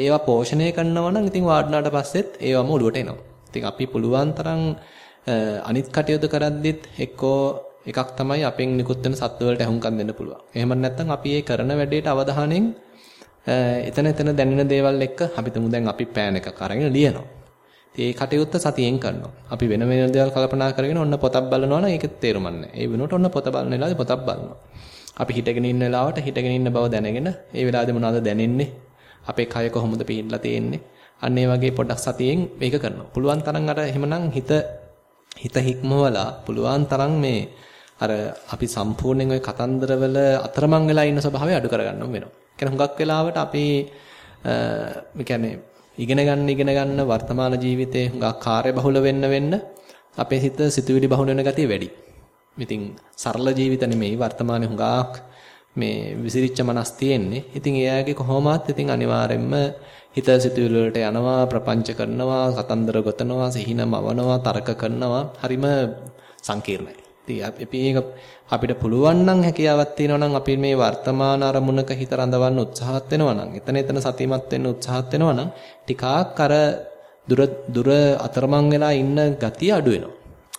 [SPEAKER 1] ඒවා පෝෂණය කරනවා නම් ඉතින් වාඩිනාට පස්සෙත් ඒවම ඔලුවට එනවා. ඉතින් අපි පුළුවන් තරම් අනිත් කටයුතු කරද්දිත් එක්කෝ එකක් තමයි අපෙන් නිකුත් වෙන සත්ව වලට අහුම්කම් දෙන්න පුළුවන්. එහෙම නැත්නම් අපි ඒ කරන වැඩේට අවධානයෙන් එතන එතන දැනෙන දේවල් එක්ක අපි තුමු දැන් අපි පෑන් එකක් අරගෙන ලියනවා. ඉතින් ඒ කටයුත්ත සතියෙන් කරනවා. අපි වෙන වෙන දේවල් කල්පනා කරගෙන ඔන්න පොතක් බලනවා නම් ඒක තේරුම් නැහැ. ඒ වෙනුවට ඔන්න පොත බලන වෙලාවේ පොතක් බලනවා. අපි හිටගෙන ඉන්න වෙලාවට හිටගෙන ඉන්න බව දැනගෙන ඒ වෙලාවේදී මොනවද දැනෙන්නේ? අපේ කය කොහොමද පිහිටලා තියෙන්නේ? අන්න ඒ වගේ පොඩක් සතියෙන් මේක කරනවා. පුළුවන් තරම් අර එහෙමනම් හිත හිත හික්මවලා පුළුවන් තරම් මේ අර අපි සම්පූර්ණයෙන් ওই කතන්දරවල අතරමං වෙලා ඉන්න ස්වභාවය අඩු කරගන්න වෙනවා. කියන්නේ හුඟක් වෙලාවට අපි මේ කියන්නේ ඉගෙන ගන්න ඉගෙන ගන්න වර්තමාන ජීවිතේ හුඟක් කාර්යබහුල වෙන්න වෙන්න අපේ හිත සිතුවිලි බහුල වෙන ගතිය වැඩි. ඉතින් සරල ජීවිත නෙමෙයි වර්තමානයේ හුඟක් මේ විසිරිච්ච මනස් තියෙන්නේ. ඉතින් එයාගේ කොහොමවත් ඉතින් අනිවාර්යෙන්ම හිත සිතුවිලි වලට යනවා, ප්‍රපංච කරනවා, කතන්දර ගොතනවා, සිහින මවනවා, තර්ක කරනවා. හරිම සංකීර්ණයි. ඉතින් අපි ඒක අපිට පුළුවන් නම් හැකියාවක් තියෙනවා නම් අපි මේ වර්තමාන අරමුණක හිත රඳවන්න උත්සාහත් වෙනවා නම් එතන එතන සතිමත් වෙන්න උත්සාහත් වෙනවා නම් ටිකක් අර දුර දුර අතරමං වෙලා ඉන්න ගතිය අඩු වෙනවා.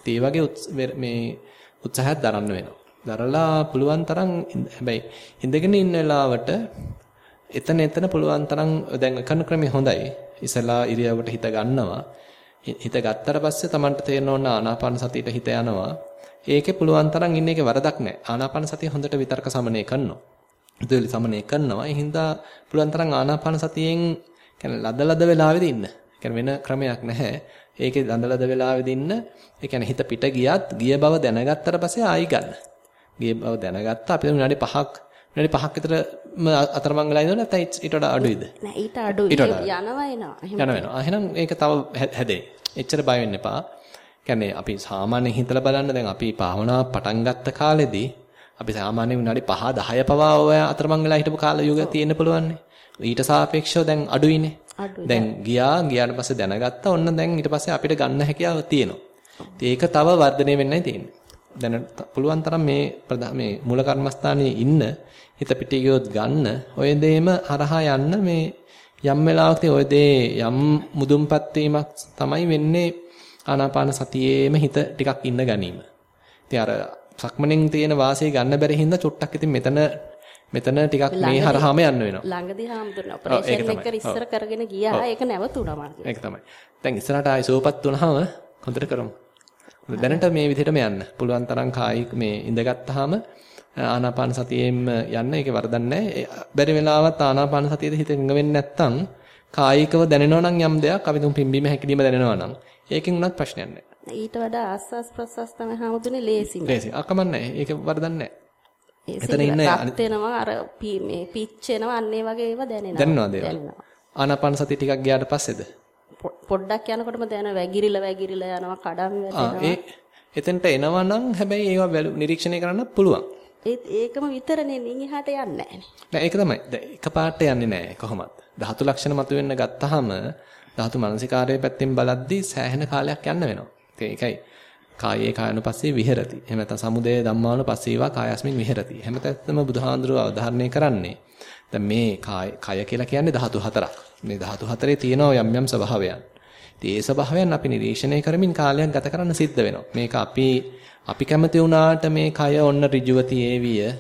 [SPEAKER 1] ඒ වගේ මේ උත්සාහයක් දරන්න වෙනවා. දරලා පුළුවන් තරම් හැබැයි ඉඳගෙන ඉන්න වෙලාවට එතන එතන පුළුවන් තරම් දැන් කරන ක්‍රමය හොඳයි. ඉසලා ඉරියව්වට හිත ගන්නවා. හිත ගත්තට පස්සේ Tamanට තේරෙනවා ආනාපාන සතියට හිත යනවා. ඒකේ පුළුවන් තරම් ඉන්න එකේ වරදක් නැහැ. ආනාපාන සතිය හොඳට විතර්ක සමනය කරනවා. උදේලි සමනය කරනවා. ඒ හින්දා පුළුවන් තරම් ආනාපාන සතියෙන් කියන්නේ ලදලද වෙලාවෙදී ඉන්න. කියන්නේ වෙන ක්‍රමයක් නැහැ. ඒකේ ලදලද වෙලාවෙදී ඉන්න. ඒ කියන්නේ හිත පිට ගියත් ගිය බව දැනගත්තට පස්සේ ආයි ගන්න. ගිය බව දැනගත්ත අපි විනාඩි 5ක් විනාඩි 5ක් විතර අතරමං වෙලා ඉඳලා නැත්නම් ඊට වඩා අඩුයිද?
[SPEAKER 3] නෑ ඊට අඩුයි. යනවා එනවා.
[SPEAKER 1] යනවා එනවා. එහෙනම් ඒක තව හැදේ. එච්චර බය වෙන්න එපා. කියන්නේ අපි සාමාන්‍යයෙන් හිතලා බලන්න දැන් අපි භාවනාව පටන් ගත්ත කාලෙදී අපි සාමාන්‍යයෙන් විනාඩි 5 10 පවා ඔය අතරමං වෙලා හිටපු කාල යුග තියෙන්න පුළුවන්නේ. ඊට සාපේක්ෂව දැන් අඩුයිනේ. දැන් ගියා ගියාට පස්සේ දැනගත්තා ඔන්න දැන් ඊට පස්සේ අපිට ගන්න හැකියාව තියෙනවා. ඒක තව වර්ධනය වෙන්නයි තියෙන්නේ. දැන් පුළුවන් තරම් මේ මේ මූල කර්මස්ථානයේ ඉන්න හිත පිටේ ගියොත් ගන්න ඔය දෙයම හරහා යන්න මේ යම් වෙලාවක ඔය දේ යම් මුදුන්පත් වීමක් තමයි වෙන්නේ ආනාපාන සතියේම හිත ටිකක් ඉන්න ගැනීම. ඉතින් අර සක්මණෙන් තියෙන වාසිය ගන්න බැරි හින්දා චුට්ටක් ඉතින් මෙතන මෙතන ටිකක් මේ හරහාම යන්න වෙනවා.
[SPEAKER 3] ළඟදී හාමුදුරන ඔපරේෂන් එක ඉස්සර කරගෙන ගියා. ඒක නැවතුණා මාත්.
[SPEAKER 1] ඒක තමයි. දැන් ඉස්සරහට ආයි සෝපත් වුණාම හොඳට කරමු. දැනට මේ විදිහටම යන්න. පුළුවන් තරම් කායික මේ ඉඳගත්තාම ආනාපාන සතියෙම යන්න ඒකේ වරදක් නැහැ. බැරි වෙලාවත් ආනාපාන සතියේ හිත ඉඟ වෙන්නේ නැත්තම් කායිකව දැනෙනවා නම් යම් දෙයක් අපි තුන් පිම්බීම හැකිලිම දැනෙනවා නම් ඒකෙන් උනත් ප්‍රශ්නයක් නැහැ.
[SPEAKER 3] ඊට වඩා ආස්වාස් ප්‍රසවාස් තමයි හැමතුනේ ලේසියි.
[SPEAKER 1] ලේසි. අකමන්නේ. ඒක වරදක් නැහැ.
[SPEAKER 3] එතන ඉන්න වෙනවා අර මේ පිච්චෙනවා අන්න ඒ වගේ ඒවා දැනෙනවා.
[SPEAKER 1] දැනෙනවද ඒවා? ආනාපාන සතිය ටිකක් ගියාට පස්සේද?
[SPEAKER 3] පොඩ්ඩක් යනකොටම දැන වැగిරිලා වැగిරිලා යනවා කඩම් වැටෙනවා.
[SPEAKER 1] ඒ එතෙන්ට එනවා නම් හැබැයි ඒවා නිරීක්ෂණය කරන්න පුළුවන්.
[SPEAKER 3] ඒත් ඒකම විතරනේ නින් එහාට යන්නේ නැහැ
[SPEAKER 1] නෑ ඒක තමයි. එකපාරට යන්නේ නැහැ කොහොමත්. ධාතු ලක්ෂණ මතුවෙන්න ගත්තාම ධාතු මනසිකාරයේ පැත්තෙන් බලද්දී සෑහෙන කාලයක් යන්න වෙනවා. ඒකයි කායේ කායනුපස්සේ විහෙරති. එහෙම නැත්නම් සමුදය ධම්මානුපස්සීවා කායස්මින් විහෙරති. හැමතැනම බුදුහාඳුරව අවධාරණය කරන්නේ. දැන් මේ කාය කය කියලා කියන්නේ ධාතු හතරක්. මේ ධාතු හතරේ තියෙන යම් යම් ස්වභාවයන්. ඉතින් ඒ ස්වභාවයන් අපි නිරීක්ෂණය කරමින් කාලයක් ගත කරන්න සිද්ධ වෙනවා. මේක අපි අපි කැමති වුණාට මේ කය ඔන්න ඍජුව තියේවිය.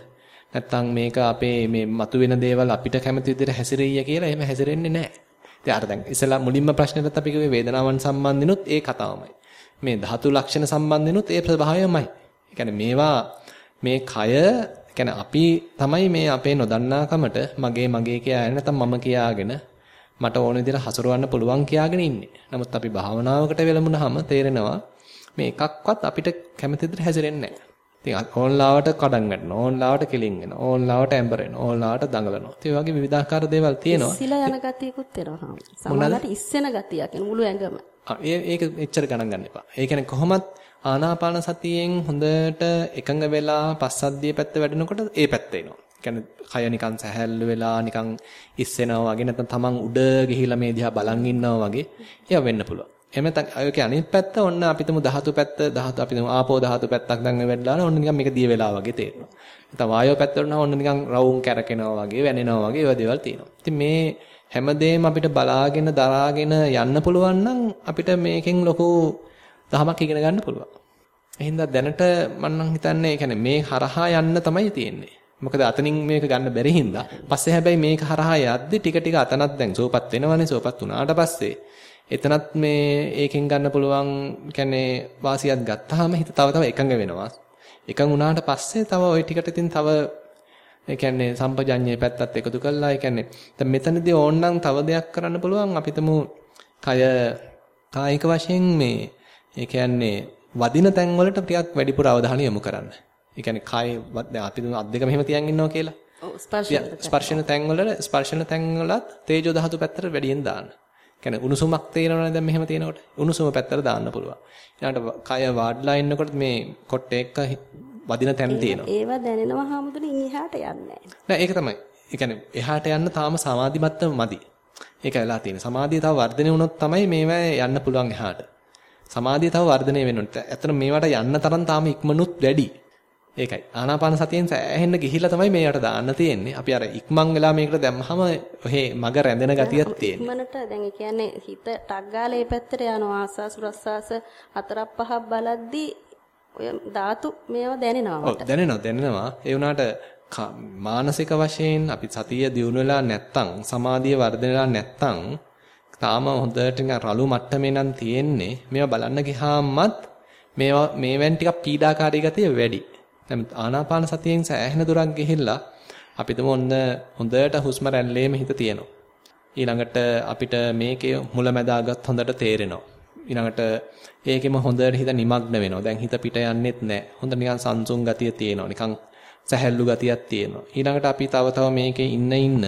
[SPEAKER 1] නැත්තම් මේක අපේ මේ මතුවෙන දේවල් අපිට කැමති විදිහට හැසිරෙయ్య කියලා එහෙම හැසිරෙන්නේ නැහැ. ඉතින් අර දැන් ඉස්සලා මුලින්ම ප්‍රශ්නෙට අපි කිව්වේ වේදනාවන් සම්බන්ධිනුත් ඒ කතාවමයි. මේ ධාතු ලක්ෂණ සම්බන්ධිනුත් ඒ ප්‍රභාවයමයි. ඒ කියන්නේ මේවා මේ කය කියන්නේ අපි තමයි මේ අපේ නොදන්නාකමට මගේ මගේ කියාගෙන නැත්නම් මම කියාගෙන මට ඕන විදිහට හසුරවන්න පුළුවන් කියාගෙන ඉන්නේ. නමුත් අපි භාවනාවකට වෙලමුනහම තේරෙනවා මේ එකක්වත් අපිට කැමති විදිහට හැසිරෙන්නේ නැහැ. ඉතින් ඕන්ලාවට කඩන් ගන්නවා. ඕන්ලාවට කෙලින් වෙනවා. ඕන්ලාවට ඇම්බර් වෙනවා. ඕන්ලාවට දඟලනවා. ඒ වගේ විවිධාකාර දේවල් තියෙනවා.
[SPEAKER 3] ඉස්සිලා යන ගතියකුත් එනවා. සමහරවිට ඉස්සෙන ගතියක් එන මුළු ඇඟම.
[SPEAKER 1] ඒක එච්චර ගණන් ගන්න එපා. ඒ කියන්නේ කොහොමත් ආනාපාන සතියෙන් හොඳට එකඟ වෙලා පස්සද්ධිය පැත්ත වැඩෙනකොට ඒ පැත්ත එනවා. කියන්නේ කය නිකන් සැහැල්ලු වෙලා නිකන් ඉස්සෙනවා වගේ නැත්නම් තමන් උඩ ගිහිලා මේ දිහා බලන් ඉන්නවා වගේ ඒවා වෙන්න පුළුවන්. එහෙම නැත්නම් ඔයක අනිත් පැත්ත ඔන්න අපිටම ධාතු පැත්ත ධාතු අපිටම ආපෝ ධාතු පැත්තක් දැන් වෙන්නලා ඔන්න නිකන් මේක දිය වෙලා වගේ තේරෙනවා. නැත්නම් වායෝ පැත්ත වුණා ඔන්න නිකන් රවුම් කැරකෙනවා වගේ වැනෙනවා වගේ ඒවා දේවල් තියෙනවා. ඉතින් මේ හැමදේම අපිට බලාගෙන දරාගෙන යන්න පුළුවන් නම් අපිට මේකෙන් ලොකු දහමක් ඉගෙන ගන්න පුළුවන්. එහෙනම් දැනට මම නම් හිතන්නේ ඒ කියන්නේ මේ හරහා යන්න තමයි තියෙන්නේ. මොකද අතනින් මේක ගන්න බැරි හින්දා පස්සේ හැබැයි මේක හරහා යද්දි ටික ටික අතනක් දැන් සෝපත් වෙනවනේ සෝපත් වුණාට පස්සේ එතනත් මේ ඒකෙන් ගන්න පුළුවන් කියන්නේ වාසියක් ගත්තාම හිත තව තව එකඟ වෙනවා. එකඟ වුණාට පස්සේ තව ওই ටිකට ඉතින් තව ඒ කියන්නේ සම්පජඤ්ඤයේ පැත්තත් එකතු කළා. ඒ කියන්නේ දැන් මෙතනදී ඕනනම් තව දෙයක් කරන්න පුළුවන් අපිටම කය කායික වශයෙන් මේ ඒ කියන්නේ වදින තැන් වලට ටිකක් වැඩිපුර අවධානය යොමු කරන්න. ඒ කියන්නේ කය දැන් අපි අත් දෙක මෙහෙම තියන් ඉන්නවා කියලා.
[SPEAKER 3] ඔව් ස්පර්ශන
[SPEAKER 1] තැන් වල ස්පර්ශන තැන් වලත් තේජෝ ධාතු පැත්තට වැඩියෙන් දාන්න. කියන්නේ උණුසුමක් තේරෙනවනේ දැන් මෙහෙම තියෙනකොට. උණුසුම පැත්තට දාන්න පුළුවන්. ඊළඟට කය වාඩ්ලා ඉන්නකොට මේ කොට්ටේ එක්ක වදින තැන් තියෙනවා.
[SPEAKER 3] ඒවා දැනෙනවා හැමදෙනින් එහාට යන්නේ
[SPEAKER 1] නෑ ඒක තමයි. ඒ කියන්නේ එහාට යන්න තාම සමාධිමත්ම මදි. ඒක වෙලා තියෙන. සමාධිය තව වර්ධනය වුණොත් තමයි මේවා යන්න පුළුවන් එහාට. සමාධිය තව වර්ධනය වෙන්න ඕනේ. ඇත්තට මේවට යන්න තරම් තාම ඉක්මනුත් වැඩි. ඒකයි. ආනාපාන සතියෙන් සෑහෙන්න ගිහිල්ලා තමයි මේකට දාන්න තියෙන්නේ. අපි අර ඉක්මන් වෙලා මේකට දැම්මහම ඔහේ මග රැඳෙන ගතියක් තියෙනවා.
[SPEAKER 3] ඉක්මනට දැන් ඒ කියන්නේ හිත ටක් ගාලා මේ පැත්තට යනවා ආස්වාස් ප්‍රස්වාස හතරක් පහක් බලද්දී ඔය ධාතු මේවා දැනෙනවා
[SPEAKER 1] මට. ඔව් දැනෙනවා දැනෙනවා. ඒ වුණාට මානසික වශයෙන් අපි සතිය දියුණු වෙලා නැත්තම් සමාධිය වර්ධනය වෙලා නැත්තම් තාම හොඳට නිකන් රළු මට්ටමේ නම් තියෙන්නේ. මේවා බලන්න ගියාමත් මේවා මේවෙන් ටිකක් පීඩාකාරී ගතිය වැඩි. දැන් ආනාපාන සතියෙන් සෑහෙන දුරක් ගිහිල්ලා අපිටම ඔන්න හොඳට හුස්ම රැල්ලේම හිත තියෙනවා. ඊළඟට අපිට මේකේ මුලැමැදාගත් හොඳට තේරෙනවා. ඊළඟට ඒකෙම හොඳට හිත නිමග්න වෙනවා. දැන් හිත පිට යන්නෙත් නැහැ. හොඳ නිකන් සංසුන් ගතිය තියෙනවා. නිකන් සැහැල්ලු ගතියක් තියෙනවා. ඊළඟට අපි තව තව මේකේ ඉන්න ඉන්න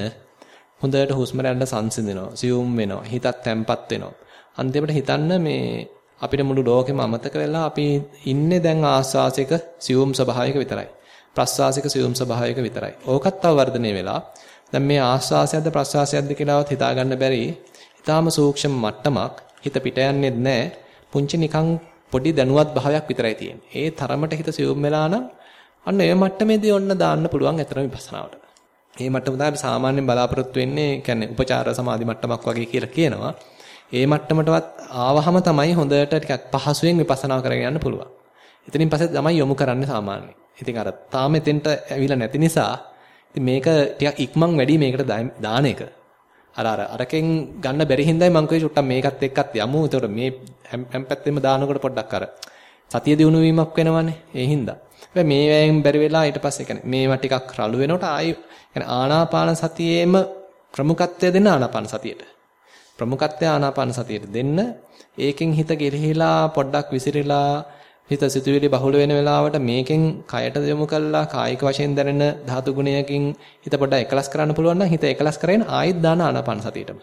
[SPEAKER 1] හොඳට හුස්ම රැල්ල සංසිඳෙනවා. සියුම් වෙනවා. හිතත් තැම්පත් වෙනවා. අන්තිමට හිතන්න මේ අපිට මුළු ලෝකෙම අමතක වෙලා අපි ඉන්නේ දැන් ආස්වාසික සියුම් ස්වභාවයක විතරයි. ප්‍රස්වාසික සියුම් ස්වභාවයක විතරයි. ඕකත් තව වර්ධනය වෙලා දැන් මේ ආස්වාසයක්ද ප්‍රස්වාසයක්ද කියලාවත් හිතා ගන්න බැරි. ඊටාම සූක්ෂම මට්ටමක් හිත පිට යන්නේ නැහැ. පුංචි නිකන් පොඩි දැනුවත් භාවයක් විතරයි තියෙන්නේ. ඒ තරමට හිත සියුම් වෙලා නම් අන්න ඒ මට්ටමේදී ඔන්න දාන්න පුළුවන් අතර විපස්සනාවට. මේ මට්ටම තමයි සාමාන්‍යයෙන් බලාපොරොත්තු වෙන්නේ කියන්නේ උපචාර සමාධි මට්ටමක් වගේ කියලා කියනවා. ඒ මට්ටමටවත් ආවහම තමයි හොඳට ටිකක් පහසුවෙන් විපස්සනා කරගෙන යන්න පුළුවන්. එතනින් පස්සේ තමයි යොමු කරන්නේ සාමාන්‍යයෙන්. ඉතින් අර තාම එතෙන්ට ඇවිල්ලා නැති නිසා ඉතින් මේක ටිකක් ඉක්මන් වැඩි මේකට දාන එක. අර අර අරකින් ගන්න බැරි හින්දායි මං කිව්වේ චුට්ටක් මේකත් එක්කත් යමු. ඒතකොට මේ හැම් පැත්තෙම දානකොට පොඩ්ඩක් අර සතිය දිනු වීමක් වෙනවනේ. ඒ හින්දා. හැබැයි මේ වෑයෙන් බැරි වෙලා ඊට පස්සේ කියන්නේ මේවා ටිකක් රළු වෙනකොට ආයි කියන්නේ ආනාපාන සතියේම ප්‍රමුඛත්වය දෙන්න ආනාපාන සතියට. ප්‍රමුඛත්වය ආනාපාන සතියට දෙන්න. ඒකෙන් හිත ගෙලිහිලා පොඩ්ඩක් විසිරලා හිත සිතුවිලි බහුල වෙන වෙලාවට මේකෙන් කයට යොමු කළා කායික වශයෙන් දැනෙන ධාතු ගුණයකින් හිත පොඩ්ඩක් එකලස් කරන්න පුළුවන් නම් හිත එකලස් කරගෙන ආයෙත් දාන ආනාපාන සතියටම.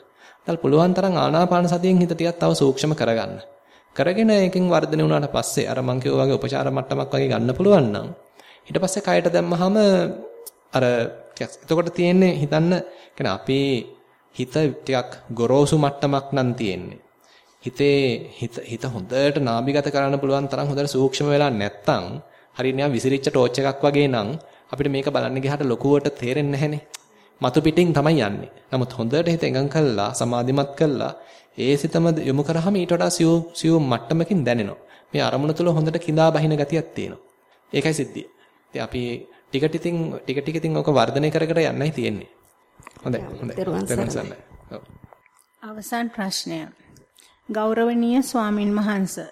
[SPEAKER 1] දැන් පුළුවන් තරම් ආනාපාන සතියෙන් හිත ටිකක් තව සූක්ෂම කරගන්න. කරගෙන ඒකෙන් වර්ධනය වුණාට පස්සේ අර මං කිව්වා වගේ උපචාර මට්ටමක් වගේ ගන්න පුළුවන් නම් ඊට පස්සේ කයට දැම්මහම අර එතකොට තියෙන්නේ හිතන්න කියන්නේ අපේ හිත ටිකක් ගොරෝසු මට්ටමක් නම් තියෙන්නේ. හිතේ හිත හිත හොඳට නාභිගත කරන්න පුළුවන් තරම් හොඳට සූක්ෂම වෙලා නැත්තම් හරිය නිකන් විසිරිච්ච ටෝච් එකක් වගේ නම් අපිට මේක බලන්න ගියාට ලොකුවට තේරෙන්නේ නැහනේ. මතු පිටින් තමයි යන්නේ. නමුත් හොඳට හිත එකඟ කළා සමාධිමත් කළා ඒ සිතම යොමු කරාම ඊට වඩා සියුම් මට්ටමකින් දැනෙනවා. මේ අරමුණ තුළ හොඳට කිඳා බහින ගතියක් තියෙනවා. ඒකයි සිද්ධිය. ඉතින් අපි ටික ටිකින් ටික ටික ඉතින් ඔක වර්ධනය කර කර යන්නයි තියෙන්නේ. හොඳයි හොඳයි.
[SPEAKER 2] අවසන් ප්‍රශ්නය. ගෞරවනීය ස්වාමින් වහන්සේ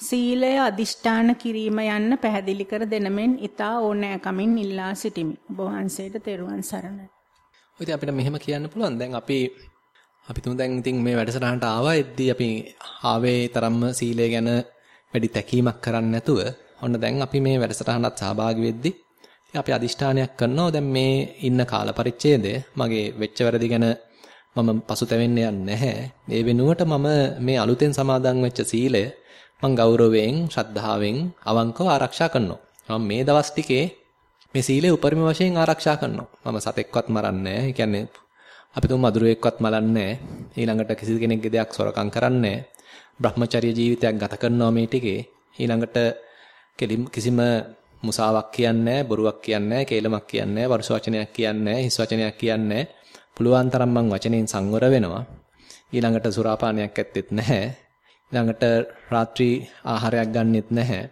[SPEAKER 2] සීලය අදිෂ්ඨාන කිරීම යන්න පැහැදිලි කර දෙනමෙන් ඊතා ඕනෑකමින් ඉල්ලා සිටිමි. ඔබ වහන්සේට තෙරුවන් සරණයි.
[SPEAKER 1] ඉතින් අපිට මෙහෙම කියන්න පුළුවන්. දැන් අපි අපි තුන් දැන් ඉතින් මේ වැඩසටහනට ආවා එද්දී අපි ආවේ තරම්ම සීලය ගැන වැඩි තැකීමක් කරන්නේ නැතුව ඔන්න දැන් අපි මේ වැඩසටහනත් සහභාගී වෙද්දී අපි අදිෂ්ඨානයක් කරනවා දැන් මේ ඉන්න කාල පරිච්ඡේදය මගේ වෙච්ච වැරදි ගැන මම පසුතැවෙන්න යන්නේ නැහැ. ඒ වෙනුවට මම මේ අලුතෙන් සමාදන් වෙච්ච සීලය මම ගෞරවයෙන්, ශ්‍රද්ධාවෙන් අවංකව ආරක්ෂා කරනවා. මම මේ දවස් ටිකේ මේ සීලය උපරිම වශයෙන් ආරක්ෂා කරනවා. මම සතෙක්වත් මරන්නේ නැහැ. ඒ කියන්නේ අපි තුන් මදුරුවෙක්වත් මලන්නේ නැහැ. ඊළඟට කිසි කෙනෙක්ගේ දෙයක් සොරකම් කරන්නේ නැහැ. Brahmacharya ජීවිතයක් ගත කරනවා මේ ටිකේ. ඊළඟට කිසිම මුසාවක් කියන්නේ බොරුවක් කියන්නේ කේලමක් කියන්නේ වරුස වචනයක් කියන්නේ හිස් වචනයක් කියන්නේ. පුළුවන් තරම් මං වචනෙන් සංවර වෙනවා. ඊළඟට සුරාපානයක් ඇත්තෙත් නැහැ. ඊළඟට රාත්‍රී ආහාරයක් ගන්නෙත් නැහැ.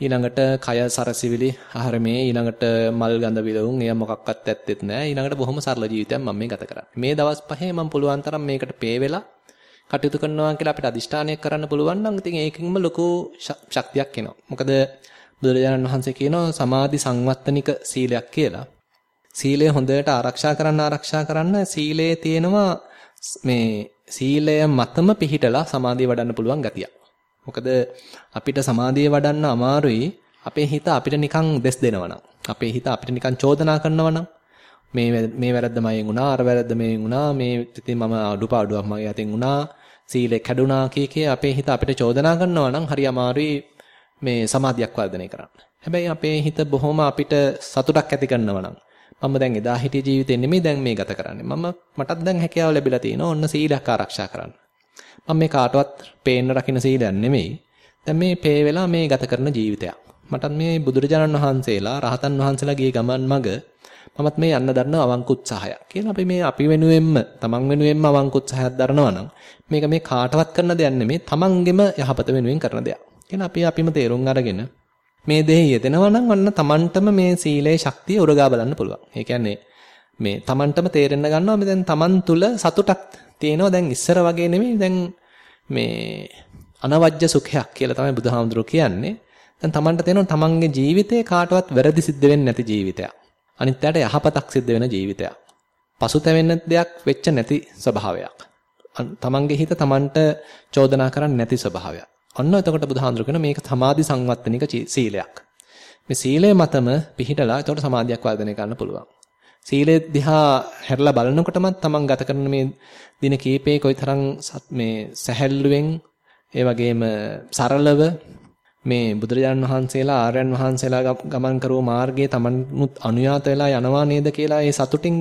[SPEAKER 1] ඊළඟට කය සරසිවිලි ආහාරමේ ඊළඟට මල් ගඳ විලවුන් එය මොකක්වත් ඇත්තෙත් නැහැ. ඊළඟට බොහොම සරල ජීවිතයක් මම මේ ගත කරන්නේ. මේ දවස් පහේ මම පුළුවන් තරම් මේකට පේ වෙලා කටයුතු කරනවා කියලා අපිට අදිෂ්ඨානයක් කරන්න පුළුවන් නම් ඉතින් ඒකින්ම ලොකු ශක්තියක් එනවා. මොකද බුදුරජාණන් වහන්සේ කියනවා සමාධි සංවත්තනික සීලයක් කියලා. සීලය හොඳට ආරක්ෂා කරන්න ආරක්ෂා කරන්න සීලයේ තියෙනවා මේ සීලය මතම පිහිටලා සමාධිය වඩන්න පුළුවන් ගතියක්. මොකද අපිට සමාධිය වඩන්න අමාරුයි අපේ හිත අපිට නිකන් දෙස් දෙනවනම්. අපේ හිත අපිට නිකන් චෝදනා කරනවනම් මේ මේ වැරද්ද මයෙන් වුණා අර වැරද්ද මයෙන් වුණා මේ ඉතින් මම අඩුපාඩුවක් මගේ අතින් වුණා සීලය කැඩුනා කීකේ අපේ හිත අපිට චෝදනා කරනවා නම් හරි අමාරුයි මේ සමාධියක් වර්ධනය කරන්න. හැබැයි අපේ හිත බොහොම අපිට සතුටක් ඇති කරනවා නම් මම දැන් එදා හිටිය ජීවිතේ නෙමෙයි දැන් මේ ගත කරන්නේ. මම මටත් දැන් හැකියාව ලැබිලා තියෙනවා ඔන්න සීලයක් ආරක්ෂා කරන්න. මම මේ කාටවත් පේන්න රකින්න සීලයක් නෙමෙයි. දැන් මේ පේ වෙලා මේ ගත කරන ජීවිතයක්. මටත් මේ බුදුරජාණන් වහන්සේලා රහතන් වහන්සේලා ගිය ගමන් මඟ මමත් මේ යන්න දරන අවංක උත්සාහයක්. කියලා අපි මේ අපි වෙනුවෙන්ම තමන් වෙනුවෙන්ම අවංක උත්සාහයක් දරනවා නම් මේක මේ කාටවත් කරන දෙයක් නෙමෙයි තමන්ගෙම යහපත වෙනුවෙන් කරන දෙයක්. කියන අපි අපිම තේරුම් අරගෙන මේ දෙහි යෙදෙනවා නම් අන්න Tamanටම මේ සීලේ ශක්තිය උරගා බලන්න පුළුවන්. ඒ කියන්නේ මේ Tamanටම තේරෙන්න ගන්නවා මේ දැන් Taman තුල සතුටක් තියෙනවා දැන් ඉස්සර වගේ නෙමෙයි දැන් මේ අනවජ්‍ය සුඛයක් කියලා තමයි බුදුහාමුදුරුවෝ කියන්නේ. දැන් Tamanට තේරෙනවා Tamanගේ ජීවිතේ කාටවත් වැරදි සිද්ධ වෙන්නේ නැති ජීවිතයක්. අනිත් පැයට යහපතක් සිද්ධ වෙන ජීවිතයක්. පසුතැවෙන්න දෙයක් වෙච්ච නැති ස්වභාවයක්. තමන්ගේ හිත තමන්ට චෝදනා කරන්නේ නැති ස්වභාවයක්. ඔන්න එතකොට බුදුහාඳුර කියන මේක සමාධි සංවත්තනික සීලයක්. මේ සීලය මතම පිහිටලා එතකොට සමාධියක් වර්ධනය කරන්න පුළුවන්. සීලය දිහා හැරලා බලනකොටම තමන් ගත කරන මේ දින කීපේ කොයිතරම් මේ සැහැල්ලුවෙන් ඒ වගේම සරලව මේ බුදුරජාණන් වහන්සේලා ආර්යයන් වහන්සේලා ගමන් කරෝ මාර්ගයේ තමනුත් අනුයාත වෙලා යනවා නේද කියලා ඒ සතුටින්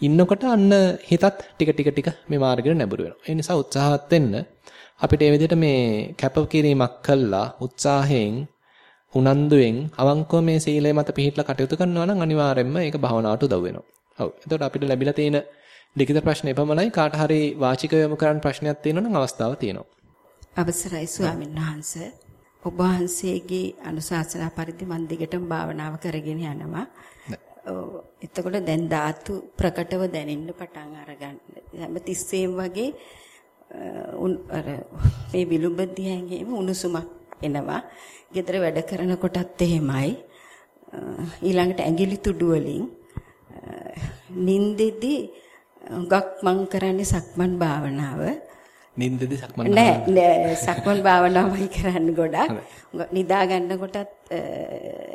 [SPEAKER 1] ඉන්නකොට අන්න හිතත් ටික ටික ටික මේ මාර්ගෙට නැඹුරු වෙනවා. ඒ නිසා උත්සාහවත් වෙන්න අපිට මේ විදිහට මේ කැපකිරීමක් කළා උත්සාහයෙන් උනන්දුවෙන් අවංකව මේ සීලය මත පිළිහිట్లా කටයුතු කරනවා නම් අනිවාර්යයෙන්ම ඒක භවනාවට උදව් වෙනවා. ඔව්. එතකොට අපිට ලැබිලා තියෙන ලිඛිත ප්‍රශ්න එපමණයි කාට හරි වාචිකව යොමු කරන්න ප්‍රශ්නයක් තියෙනවා නම් අවස්ථාව තියෙනවා.
[SPEAKER 4] අවසරයි ස්වාමීන් වහන්සේ. ඔබ වහන්සේගේ අනුශාසනා පරිදි මම දිගටම භාවනාව කරගෙන යනවා. එතකොට දැන් ධාතු ප්‍රකටව දැනෙන්න පටන් අරගන්න. හැම තිස්සෙම වගේ අර මේ විලුඹ දිහාම උණුසුමක් එනවා. ගෙදර වැඩ කරනකොටත් එහෙමයි. ඊළඟට ඇඟිලි තුඩු වලින් නින්දෙදී ගක් මං කරන්නේ සක්මන් භාවනාව.
[SPEAKER 1] නින්දෙදී සක්මන්
[SPEAKER 4] නෑ නෑ සක්මන් භාවනාවයි කරන්නේ ගොඩක්. නිදා ගන්නකොටත්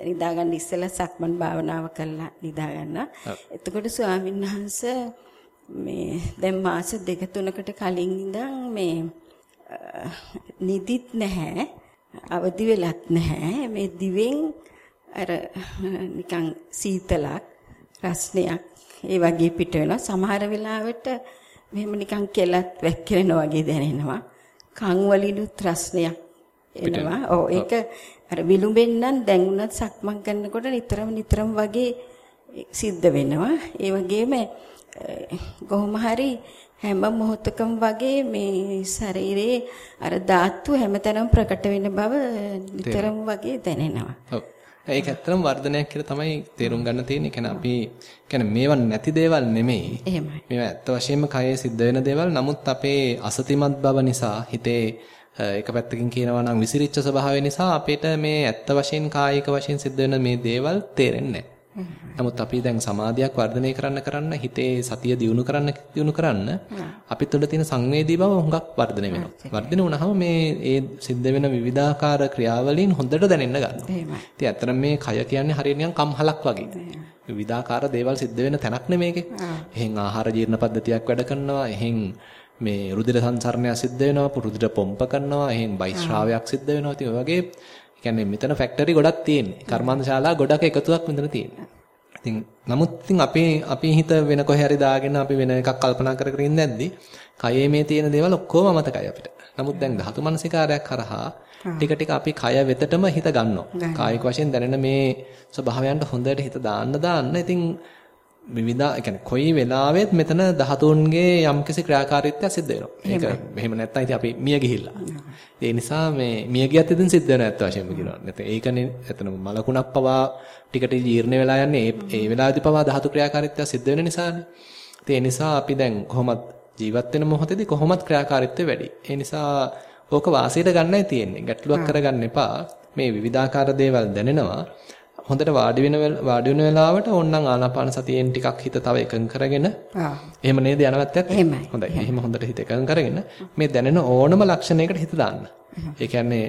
[SPEAKER 4] නිදා ගන්න ඉස්සෙල්ලා සක්මන් භාවනාව කළා නිදා ගන්න. එතකොට ස්වාමීන් වහන්සේ මේ දැන් මාස දෙක තුනකට කලින් ඉඳන් මේ නිදිත් නැහැ. අවදි වෙලත් නැහැ. මේ දිවෙන් අර නිකන් සීතලක් රස්නයක් ඒ වගේ පිට වෙනවා. සමහර වෙලාවට මෙහෙම නිකන් කෙලත් වැක්කිරෙනවා වගේ දැනෙනවා. කන් වලිනුත් රස්නයක් එනවා. ඔව් ඒක අර විලුඹෙන් නම් දැන් උනත් සක්මන් කරනකොට නිතරම නිතරම වගේ සිද්ධ වෙනවා. ඒ වගේම කොහොම හරි හැම මොහොතකම වගේ මේ ශරීරයේ අර ධාතු හැමතැනම ප්‍රකට වෙන බව නිතරම වගේ දැනෙනවා.
[SPEAKER 1] ඔව්. ඒක ඇත්තටම වර්ධනයක් කියලා තමයි තේරුම් ගන්න තියෙන්නේ. කියන්නේ අපි කියන්නේ මේවා නැති දේවල් නෙමෙයි.
[SPEAKER 4] එහෙමයි.
[SPEAKER 1] මේවා ඇත්ත වශයෙන්ම කයේ සිද්ධ වෙන දේවල්. නමුත් අපේ අසතිමත් බව නිසා හිතේ එක පැත්තකින් කියනවා නම් විසිරිච්ච ස්වභාවය නිසා අපිට මේ ඇත්ත වශයෙන් කායික වශයෙන් සිද්ධ වෙන මේ දේවල් තේරෙන්නේ නැහැ. නමුත් අපි දැන් සමාධියක් වර්ධනය කරන්න කරන්න හිතේ සතිය දියුණු කරන්න දියුණු කරන්න අපි තුළ තියෙන සංවේදී බව හුඟක් වර්ධනය වෙනවා. වර්ධනය වුණාම මේ ඒ සිද්ධ වෙන විවිධාකාර ක්‍රියාවලින් හොඳට දැනෙන්න ගන්නවා. ඉතින් ඇත්තටම මේ කය කියන්නේ හරියට නිකන් කම්හලක් වගේ. විවිධාකාර දේවල් සිද්ධ වෙන තැනක් නෙමේකේ. එහෙන් ආහාර ජීර්ණ පද්ධතියක් වැඩ කරනවා. එහෙන් මේ රුධිර සංසරණයක් සිද්ධ වෙනවා. රුධිර පොම්ප කරනවා. එහෙන් බයිස්රාවයක් සිද්ධ වෙනවා. ඉතින් ඔය වගේ කියන්නේ මෙතන ෆැක්ටරි ගොඩක් තියෙන්නේ. කර්මාන්ත ශාලා ගොඩක් එකතුවක් මෙතන තියෙන්නේ. ඉතින් නමුත් ඉතින් අපේ අපේ හිත වෙන කොහේ හරි දාගෙන අපි වෙන එකක් කල්පනා කර කර ඉඳද්දි කයේ මේ තියෙන දේවල් ඔක්කොම අමතකයි අපිට. නමුත් දැන් ධාතු මනසිකාරයක් කරහා ටික ටික අපි කය වෙතටම හිත ගන්නවා. කායික වශයෙන් දැනෙන මේ ස්වභාවයන්ට හොඳට හිත දාන්න දාන්න ඉතින් විවිධ يعني කොයි වෙලාවෙත් මෙතන ධාතුන්ගේ යම්කිසි ක්‍රියාකාරීත්වයක් සිද්ධ වෙනවා. ඒක මෙහෙම නැත්නම් ඉතින් අපි මිය ගිහිල්ලා. ඒ නිසා මේ මිය ගියත් ඉතින් සිද්ධ වෙනවා ඇත්ත වශයෙන්ම කියනවා. නැත්නම් ඒකනේ එතන මලකුණක් පවා ටිකට ජීර්ණ වෙලා යන්නේ ඒ ඒ වෙලාවේදී පවා ධාතු ක්‍රියාකාරීත්වයක් සිද්ධ වෙන නිසානේ. ඒ නිසා අපි දැන් කොහොමත් ජීවත් වෙන මොහොතේදී කොහොමත් ක්‍රියාකාරීත්වය වැඩි. ඒ නිසා ඕක වාසියට ගන්නයි තියෙන්නේ. ගැටලුවක් කරගන්න එපා. මේ විවිධාකාර දේවල් දැනෙනවා. හොඳට වාඩි වෙන වාඩි වෙන වෙලාවට ඕනනම් ආනාපාන සතියෙන් ටිකක් හිත තව එකඟ කරගෙන ආ. එහෙම නේද යනවත්යක් හොඳයි. එහෙම හොඳට හිත එකඟ කරගෙන මේ දැනෙන ඕනම ලක්ෂණයකට හිත දාන්න. ඒ කියන්නේ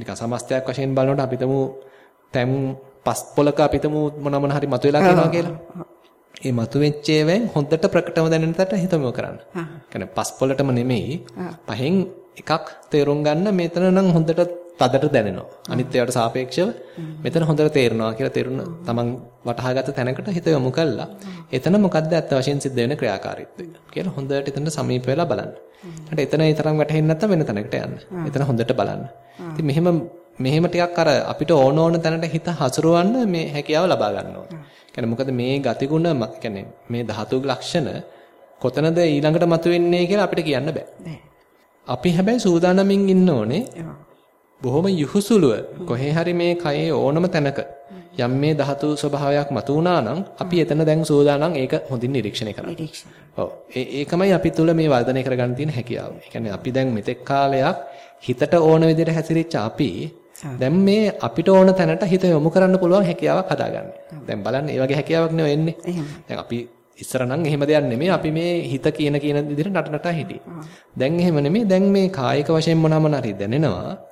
[SPEAKER 1] නිකන් සමස්තයක් වශයෙන් බලනකොට අපිටම තැම් පස් පොලක අපිටම මොන මොන හරි මතුවලා කියනවා කියලා. ඒ මතුවෙච්ච ඒවෙන් හොඳට ප්‍රකටව දැනෙන තට හිතමව කරන්න. කියන්නේ පස් පොලටම නෙමෙයි. පහෙන් එකක් තේරුම් ගන්න මෙතන නම් හොඳට තදට දැනෙනවා. අනිත් ඒවාට සාපේක්ෂව මෙතන හොඳට තේරෙනවා කියලා තේරුණ තමන් වටහාගත්ත තැනකට හිත යොමු කළා. එතන මොකද්ද ඇත්ත වශයෙන් සිද්ධ වෙන ක්‍රියාකාරීත්වය කියලා හොඳට එතනට සමීප වෙලා බලන්න. ඊට එතන ඒ තරම් වැටහෙන්නේ නැත්නම් වෙන තැනකට යන්න. එතන හොඳට බලන්න. ඉතින් මෙහෙම මෙහෙම ටිකක් අර අපිට ඕන ඕන තැනට හිත හසුරවන්න මේ හැකියාව ලබා ගන්න ඕනේ. කියන්නේ මොකද මේ ගතිගුණ කියන්නේ මේ ධාතු ලක්ෂණ කොතනද ඊළඟට මතුවෙන්නේ කියලා අපිට කියන්න බෑ. අපි හැබැයි සූදානමින් ඉන්න ඕනේ. බොහොම යහුසුලුව කොහේ හරි මේ කයේ ඕනම තැනක යම් මේ ධාතු ස්වභාවයක් මතු වුණා නම් අපි එතන දැන් සෝදානම් ඒක හොඳින් නිරීක්ෂණය කරන්න. ඔව්. ඒකමයි අපි තුල මේ වර්ධනය කරගන්න තියෙන හැකියාව. ඒ අපි දැන් මෙතෙක් කාලයක් හිතට ඕන විදිහට හැසිරිච්ච අපි දැන් මේ අපිට ඕන තැනට හිත යොමු කරන්න පුළුවන් හැකියාවක් හදාගන්න. දැන් බලන්න මේ වගේ හැකියාවක් නෙවෙයි එන්නේ. දැන් අපි ඉස්සර නම් එහෙම දෙයක් නෙමෙයි අපි මේ හිත කියන කියන විදිහට නට නටා හිටියේ. දැන් එහෙම නෙමෙයි දැන් මේ කායික වශයෙන් මොනම හරි දැනෙනවා.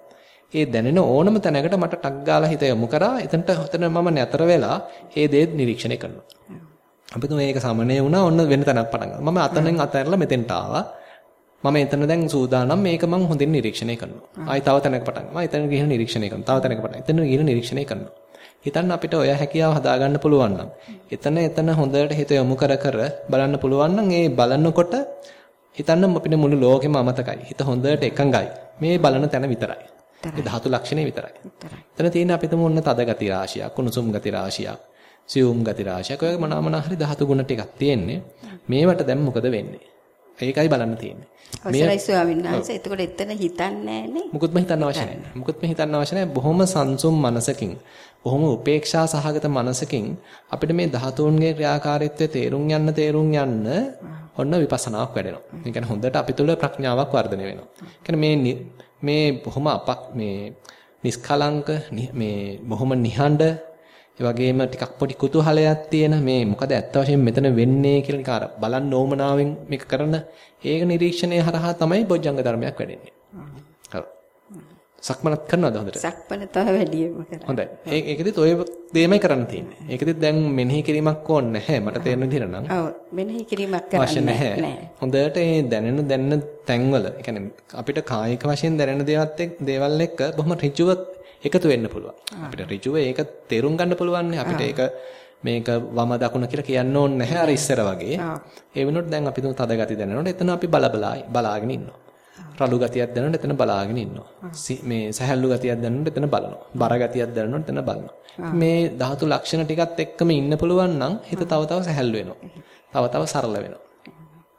[SPEAKER 1] ඒ දැනෙන ඕනම තැනකට මට ටක් ගාලා හිත යොමු කරා. එතනට හතන මම නැතර වෙලා ඒ දේ නිරීක්ෂණය කරනවා. අපි තුමේ ඒක සමනය වුණා ඔන්න වෙන තැනක් පටන් ගත්තා. මම අතනෙන් අතහැරලා මෙතෙන්ට ආවා. මම එතන දැන් සූදානම් මේක මම හොඳින් නිරීක්ෂණය කරනවා. ආයි තව තැනක පටන් ගන්නවා. එතන ගිහින් නිරීක්ෂණය කරනවා. තව තැනක පටන්. එතන ගිහින් නිරීක්ෂණය කරනවා. හිතන්න අපිට ඔය හැකියාව හදාගන්න පුළුවන් නම් එතන එතන හොඳට හිත යොමු කර කර බලන්න පුළුවන් නම් ඒ බලනකොට හිතන්න අපිට මුළු ලෝකෙම අමතකයි. හිත හොඳට එකඟයි. මේ බලන තැන විතරයි. ඒ ධාතු ලක්ෂණේ විතරයි. එතන තියෙන අපිටම ඔන්න තද ගති රාශියක්, කුණුසුම් ගති රාශියක්, සියුම් ගති රාශියක් ඔය මොනවා මොනවා හරි ධාතු ගුණ ටිකක් තියෙන්නේ. මේවට දැන් මොකද වෙන්නේ? ඒකයි බලන්න තියෙන්නේ.
[SPEAKER 4] අවසරයි ස්වාමීන් වහන්සේ. එතකොට එතන හිතන්නේ නැහනේ.
[SPEAKER 1] මුකුත්ම හිතන්න අවශ්‍ය නැහැ. මුකුත්ම හිතන්න අවශ්‍ය නැහැ. බොහොම සංසුම් මනසකින්, බොහොම උපේක්ෂා සහගත මනසකින් අපිට මේ ධාතුන්ගේ ක්‍රියාකාරීත්වය තේරුම් යන්න තේරුම් යන්න ඔන්න විපස්සනාවක් වැඩෙනවා. ඒ කියන්නේ හොඳට අපි තුළ ප්‍රඥාවක් වර්ධනය වෙනවා. ඒ මේ මේ බොහොම අපක් මේ නිස්කලංක මේ බොහොම නිහඬ ඒ වගේම ටිකක් පොඩි කුතුහලයක් තියෙන මේ මොකද ඇත්ත වශයෙන් මෙතන වෙන්නේ කියලා නිකන් අර බලන්න ඕමනාවෙන් මේක කරන ඒක නිරීක්ෂණය හරහා තමයි බොජ්ජංග ධර්මයක් වැඩෙන්නේ. සක්මනත් කරනවද හොඳට?
[SPEAKER 4] සක්මන තව වැඩියෙන්ම කරා.
[SPEAKER 1] හොඳයි. ඒ ඒකෙදිත් ඔය දෙයමයි කරන්න තියෙන්නේ. ඒකෙදිත් දැන් මෙනෙහි කිරීමක් ඕනේ නැහැ. මට තේරෙන විදිහට නම්.
[SPEAKER 4] ඔව්. මෙනෙහි කිරීමක් කරන්න නැහැ.
[SPEAKER 1] හොඳට ඒ දැනෙන දැනෙන තැන්වල, ඒ අපිට කායික වශයෙන් දැනෙන දේවත් දේවල් එක්ක බොහොම ඍජුව එකතු වෙන්න පුළුවන්. අපිට ඍජුව ඒක තේරුම් ගන්න පුළුවන් අපිට ඒක මේක වම දකුණ කියලා කියන්න ඕනේ නැහැ අර ඉස්සර වගේ. ඒ වෙනකොට දැන් අපි තුන් තද ගති දැනනකොට එතන අපි බල බලාගෙන ඉන්නවා. රළු ගතියක් දැනෙනකොට එතන බලාගෙන ඉන්නවා. මේ සහැල්ලු ගතියක් දැනෙනකොට එතන බලනවා. බර ගතියක් දැනෙනකොට එතන බලනවා. මේ ධාතු ලක්ෂණ ටිකත් එක්කම ඉන්න පුළුවන් නම් හිත තව තව සහැල්ලු වෙනවා. තව තව සරල වෙනවා.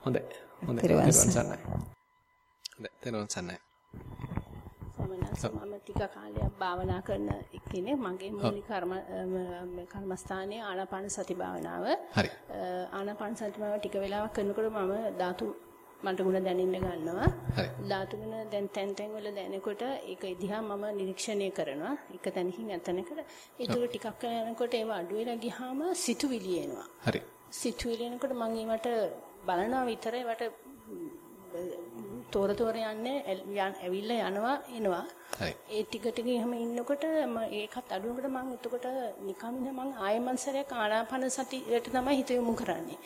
[SPEAKER 1] හොඳයි. හොඳයි. තෙරුවන් සරණයි. හොඳයි. තෙරුවන් සරණයි.
[SPEAKER 5] මම ටික කාලයක් භාවනා කරන කෙනෙක් මගේ මූලික කර්ම කර්මස්ථානයේ ආනාපාන සති භාවනාව.
[SPEAKER 1] හරි.
[SPEAKER 5] ආනාපාන සති භාවනාව ටික වෙලාවක් කරනකොට මම ධාතු මට ගුණ දැනෙන්න ගන්නවා. ධාතු ගුණ දැන් තැන් තැන් වල දැනෙනකොට ඒක දිහා මම නිරීක්ෂණය කරනවා. එක තැනකින් අතනකට. ඒක ටිකක් යනකොට ඒව අඩු වෙලා ගියාම සිතුවිලි එනවා.
[SPEAKER 1] හරි.
[SPEAKER 5] සිතුවිලි එනකොට මම ඒවට බලනවා විතරයි වට තොර තොර යන්නේ ඇවිල්ලා යනවා එනවා.
[SPEAKER 1] හරි.
[SPEAKER 5] ඒ ටික ටික එහෙම ඉන්නකොට ඒකත් අඩුවකට මම එතකොට නිකන් මම ආයෙමන් සැරයක් ආනාපාන සතියට තමයි හිත යොමු කරන්නේ.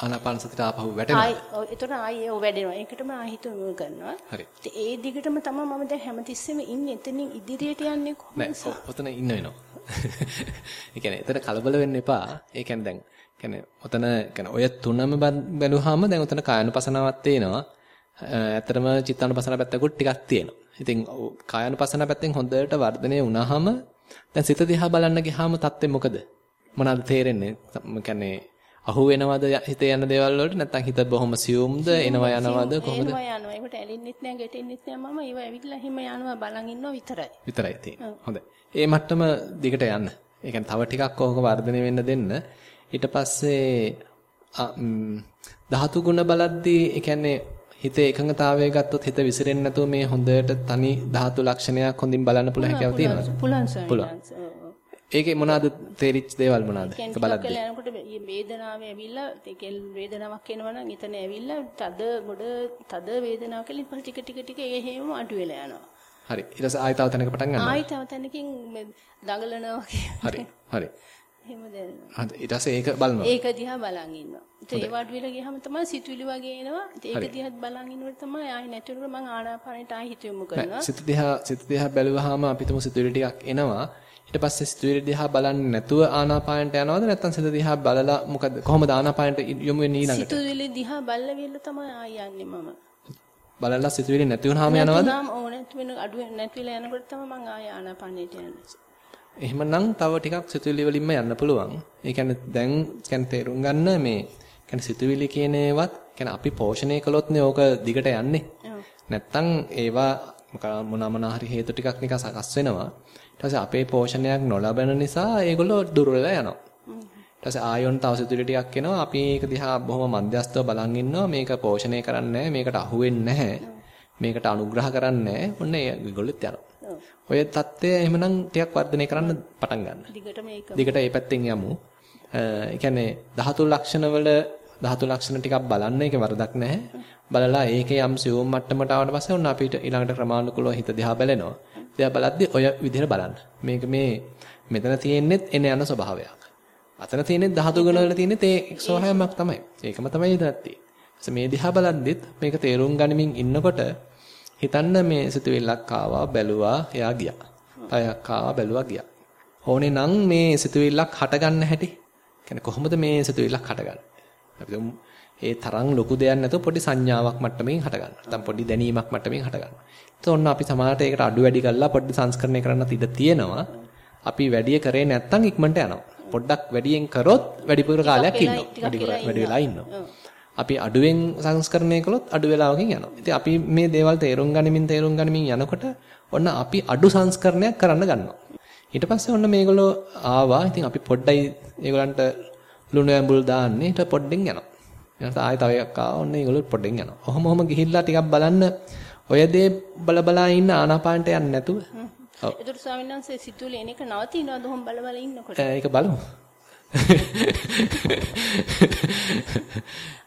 [SPEAKER 1] ආනාපාන සතියට ආපහු වැටෙනවා.
[SPEAKER 5] ආයි එතකොට ආයි ඒව වැඩෙනවා. ඒකටම ආයි හිත යොමු කරනවා.
[SPEAKER 1] හරි.
[SPEAKER 5] ඒ දිගටම තමයි මම දැන් හැමතිස්සෙම ඉන්නේ. එතනින් ඉදිරියට යන්නේ
[SPEAKER 1] නෑ
[SPEAKER 5] කොහොමද?
[SPEAKER 1] ඔතන ඉන්න වෙනවා. ඒ කියන්නේ එතන කලබල වෙන්න එපා. ඒ කියන්නේ දැන් කියන්නේ ඔතන කියන්නේ ඔය තුනම බැලුවාම දැන් ඔතන කායනුපසනාවක් තේනවා. ඇත්තටම චිත්තානුපසනාව පැත්තකුත් ටිකක් තියෙනවා. ඉතින් කායනුපසනාව පැත්තෙන් හොඳට වර්ධනය වුණාම දැන් සිත දිහා බලන්න ගියාම තත්ත්වය මොකද? මොනවද තේරෙන්නේ? කියන්නේ අහු වෙනවද හිතේ යන දේවල් වලට නැත්නම් හිත බොහොම සියුම්ද එනවා යනවද කොහොමද?
[SPEAKER 5] එනවා යනවා. ඒකට ඇලින්නෙත් නෑ ගැටෙන්නෙත් නෑ මම. ඒව ඇවිල්ලා එහෙම යනවා බලන් ඉන්නවා විතරයි.
[SPEAKER 1] විතරයි තියෙන්නේ. හොඳයි. ඒ මට්ටම දිගට යන්න. ඒ කියන්නේ තව ටිකක් ඕක වර්ධනය වෙන්න දෙන්න. ඊට පස්සේ ධාතු ගුණ බලද්දී ඒ කියන්නේ හිතේ එකඟතාවය ගත්තොත් හිත විසිරෙන්නේ නැතුව මේ හොඳට තනි ධාතු ලක්ෂණයක් හොඳින් බලන්න පුළුවන් හැකියාව තියෙනවද?
[SPEAKER 5] පුළුවන් සර්.
[SPEAKER 1] පුළුවන්. ඒකේ මොනවාද තේරිච්ච දේවල් මොනවාද? ඒක බලද්දී.
[SPEAKER 5] කියලා යනකොට වේදනාව ඇවිල්ලා ඒකෙන් වේදනාවක් එනවා නම් එතන ඇවිල්ලා තද ගොඩ තද වේදනාවක් කියලා ඊපස් ටික ටික ටික ඒ හේම අඩු වෙලා යනවා.
[SPEAKER 1] හරි. ඊට පස්සේ ආයෙ තව තැනක පටන් ගන්නවා.
[SPEAKER 5] ආයෙ තව තැනකින් දඟලනවා වගේ.
[SPEAKER 1] හරි. හරි.
[SPEAKER 5] එහෙම දැනෙනවා.
[SPEAKER 1] හරි. ඊට පස්සේ ඒක බලනවා.
[SPEAKER 5] ඒක දිහා බලන් ඉන්නවා. ඒ වඩ විල ගියාම තමයි සිතුවිලි වගේ එනවා. ඒක දිහා බලන් ඉන්නකොට තමයි ආයෙ නැතිවෙනකොට මම ආනාපානෙට ආයෙ හිත යොමු කරනවා.
[SPEAKER 1] සිත දිහා සිත දිහා බැලුවාම අපිටම සිතුවිලි ටිකක් එනවා. ඊට පස්සේ සිතුවිලි දිහා බලන්නේ නැතුව ආනාපානට යනවද නැත්නම් සිත දිහා බලලා මොකද කොහොමද ආනාපානට යොමු වෙන්නේ ඊළඟට?
[SPEAKER 5] සිතුවිලි දිහා බලලා විල තමයි ආයෙ යන්නේ මම.
[SPEAKER 1] බලලා සිතුවිලි නැති වුනහම යනවද?
[SPEAKER 5] නැතුනම ඕ නැති වෙන අඩු නැතිලා යනකොට තමයි මම ආයෙ ආනාපානෙට යන්නේ.
[SPEAKER 1] එහෙමනම් තව ටිකක් සිතුවිලි වලින්ම යන්න පුළුවන්. ඒ කියන්නේ දැන් කියන්නේ තේරුම් ගන්න මේ කියන්නේ සිතුවිලි කියන ඒවත් කියන්නේ අපි පෝෂණය කළොත්නේ ඕක දිගට යන්නේ. නැත්තම් ඒවා මොන මොන හරි හේතු ටිකක් නිකන් සකස් වෙනවා. ඊට පස්සේ අපේ පෝෂණයක් නොලබන නිසා ඒගොල්ලෝ දුර්වල යනවා. ඊට පස්සේ ආයොන් තව සිතුවිලි ටිකක් එනවා. අපි ඒක දිහා බොහොම මධ්‍යස්තව බලන් ඉන්නවා. මේක පෝෂණය කරන්නේ මේකට අහු නැහැ. මේකට අනුග්‍රහ කරන්නේ ඔන්න ඒගොල්ලොත් යනවා. ඔය தත්ත්වය එහෙමනම් ටිකක් වර්ධනය කරන්න පටන් ගන්න.
[SPEAKER 5] දිගටම ඒක.
[SPEAKER 1] දිගට ඒ පැත්තෙන් යමු. ඒ කියන්නේ ධාතු ලක්ෂණ වල ධාතු ලක්ෂණ ටිකක් බලන්න ඒකේ වරදක් නැහැ. බලලා ඒකේ යම් සියුම් මට්ටමට ආවට පස්සේ ඔන්න අපිට ඊළඟට ක්‍රමානුකූලව හිත දිහා බලනවා. දිහා බලද්දි ඔය විදිහට බලන්න. මේක මේ මෙතන තියෙන්නේ එන යන ස්වභාවයක්. අතන තියෙන්නේ ධාතු ගුණ වල තියෙන්නේ ඒ ස්වභාවයක් තමයි. ඒකම තමයි ඉදත්තේ. මේ දිහා බලද්දිත් මේක තේරුම් ගනිමින් ඉන්නකොට හිතන්න මේ සිතුවිල්ලක් ආවා බැලුවා එයා ගියා. පයක් ආවා බැලුවා ගියා. ඕනේ නම් මේ සිතුවිල්ලක් හටගන්න හැටි. කියන්නේ කොහොමද මේ සිතුවිල්ලක් හටගන්නේ? අපි ඒ තරම් ලොකු දෙයක් නැතුව පොඩි සංඥාවක් මට්ටමින් හටගන්නවා. නැත්නම් පොඩි දැනීමක් මට්ටමින් හටගන්නවා. ඒත් ඔන්න අපි සමහරට ඒකට අඩු වැඩි කරලා පොඩි සංස්කරණය කරන්නත් ඉඩ තියෙනවා. අපි වැඩි කරේ නැත්නම් ඉක්මනට යනවා. පොඩ්ඩක් වැඩියෙන් කරොත් වැඩිපුර කාලයක් ඉන්නවා. වැඩි වෙලා ඉන්නවා. අපි අඩුවෙන් සංස්කරණය කළොත් අඩු වෙලාවකින් යනවා. ඉතින් අපි මේ දේවල් තේරුම් ගනිමින් තේරුම් ගනිමින් යනකොට ඔන්න අපි අඩු සංස්කරණයක් කරන්න ගන්නවා. ඊට පස්සේ ඔන්න මේගොල්ලෝ ආවා. ඉතින් අපි පොඩ්ඩයි ඒගොල්ලන්ට ලුණු ඇඹුල් දාන්නේ. ඊට පොඩ්ඩෙන් යනවා. ඊට ආයෙ තව එකක් ආවා. ඔන්න ඒගොල්ලෝ පොඩ්ඩෙන් යනවා. ඔහොම ඔහොම ගිහිල්ලා ටිකක් බලන්න ඔය දේ බල බලා ඉන්න ආනාපානට යන්නේ නැතුව.
[SPEAKER 5] ඔව්. ඒතර ස්වාමීන් වහන්සේ සිතුවිලි එන එක නවතිනවද ඔහොම බල බල ඉන්නකොට?
[SPEAKER 1] ඒක බලමු.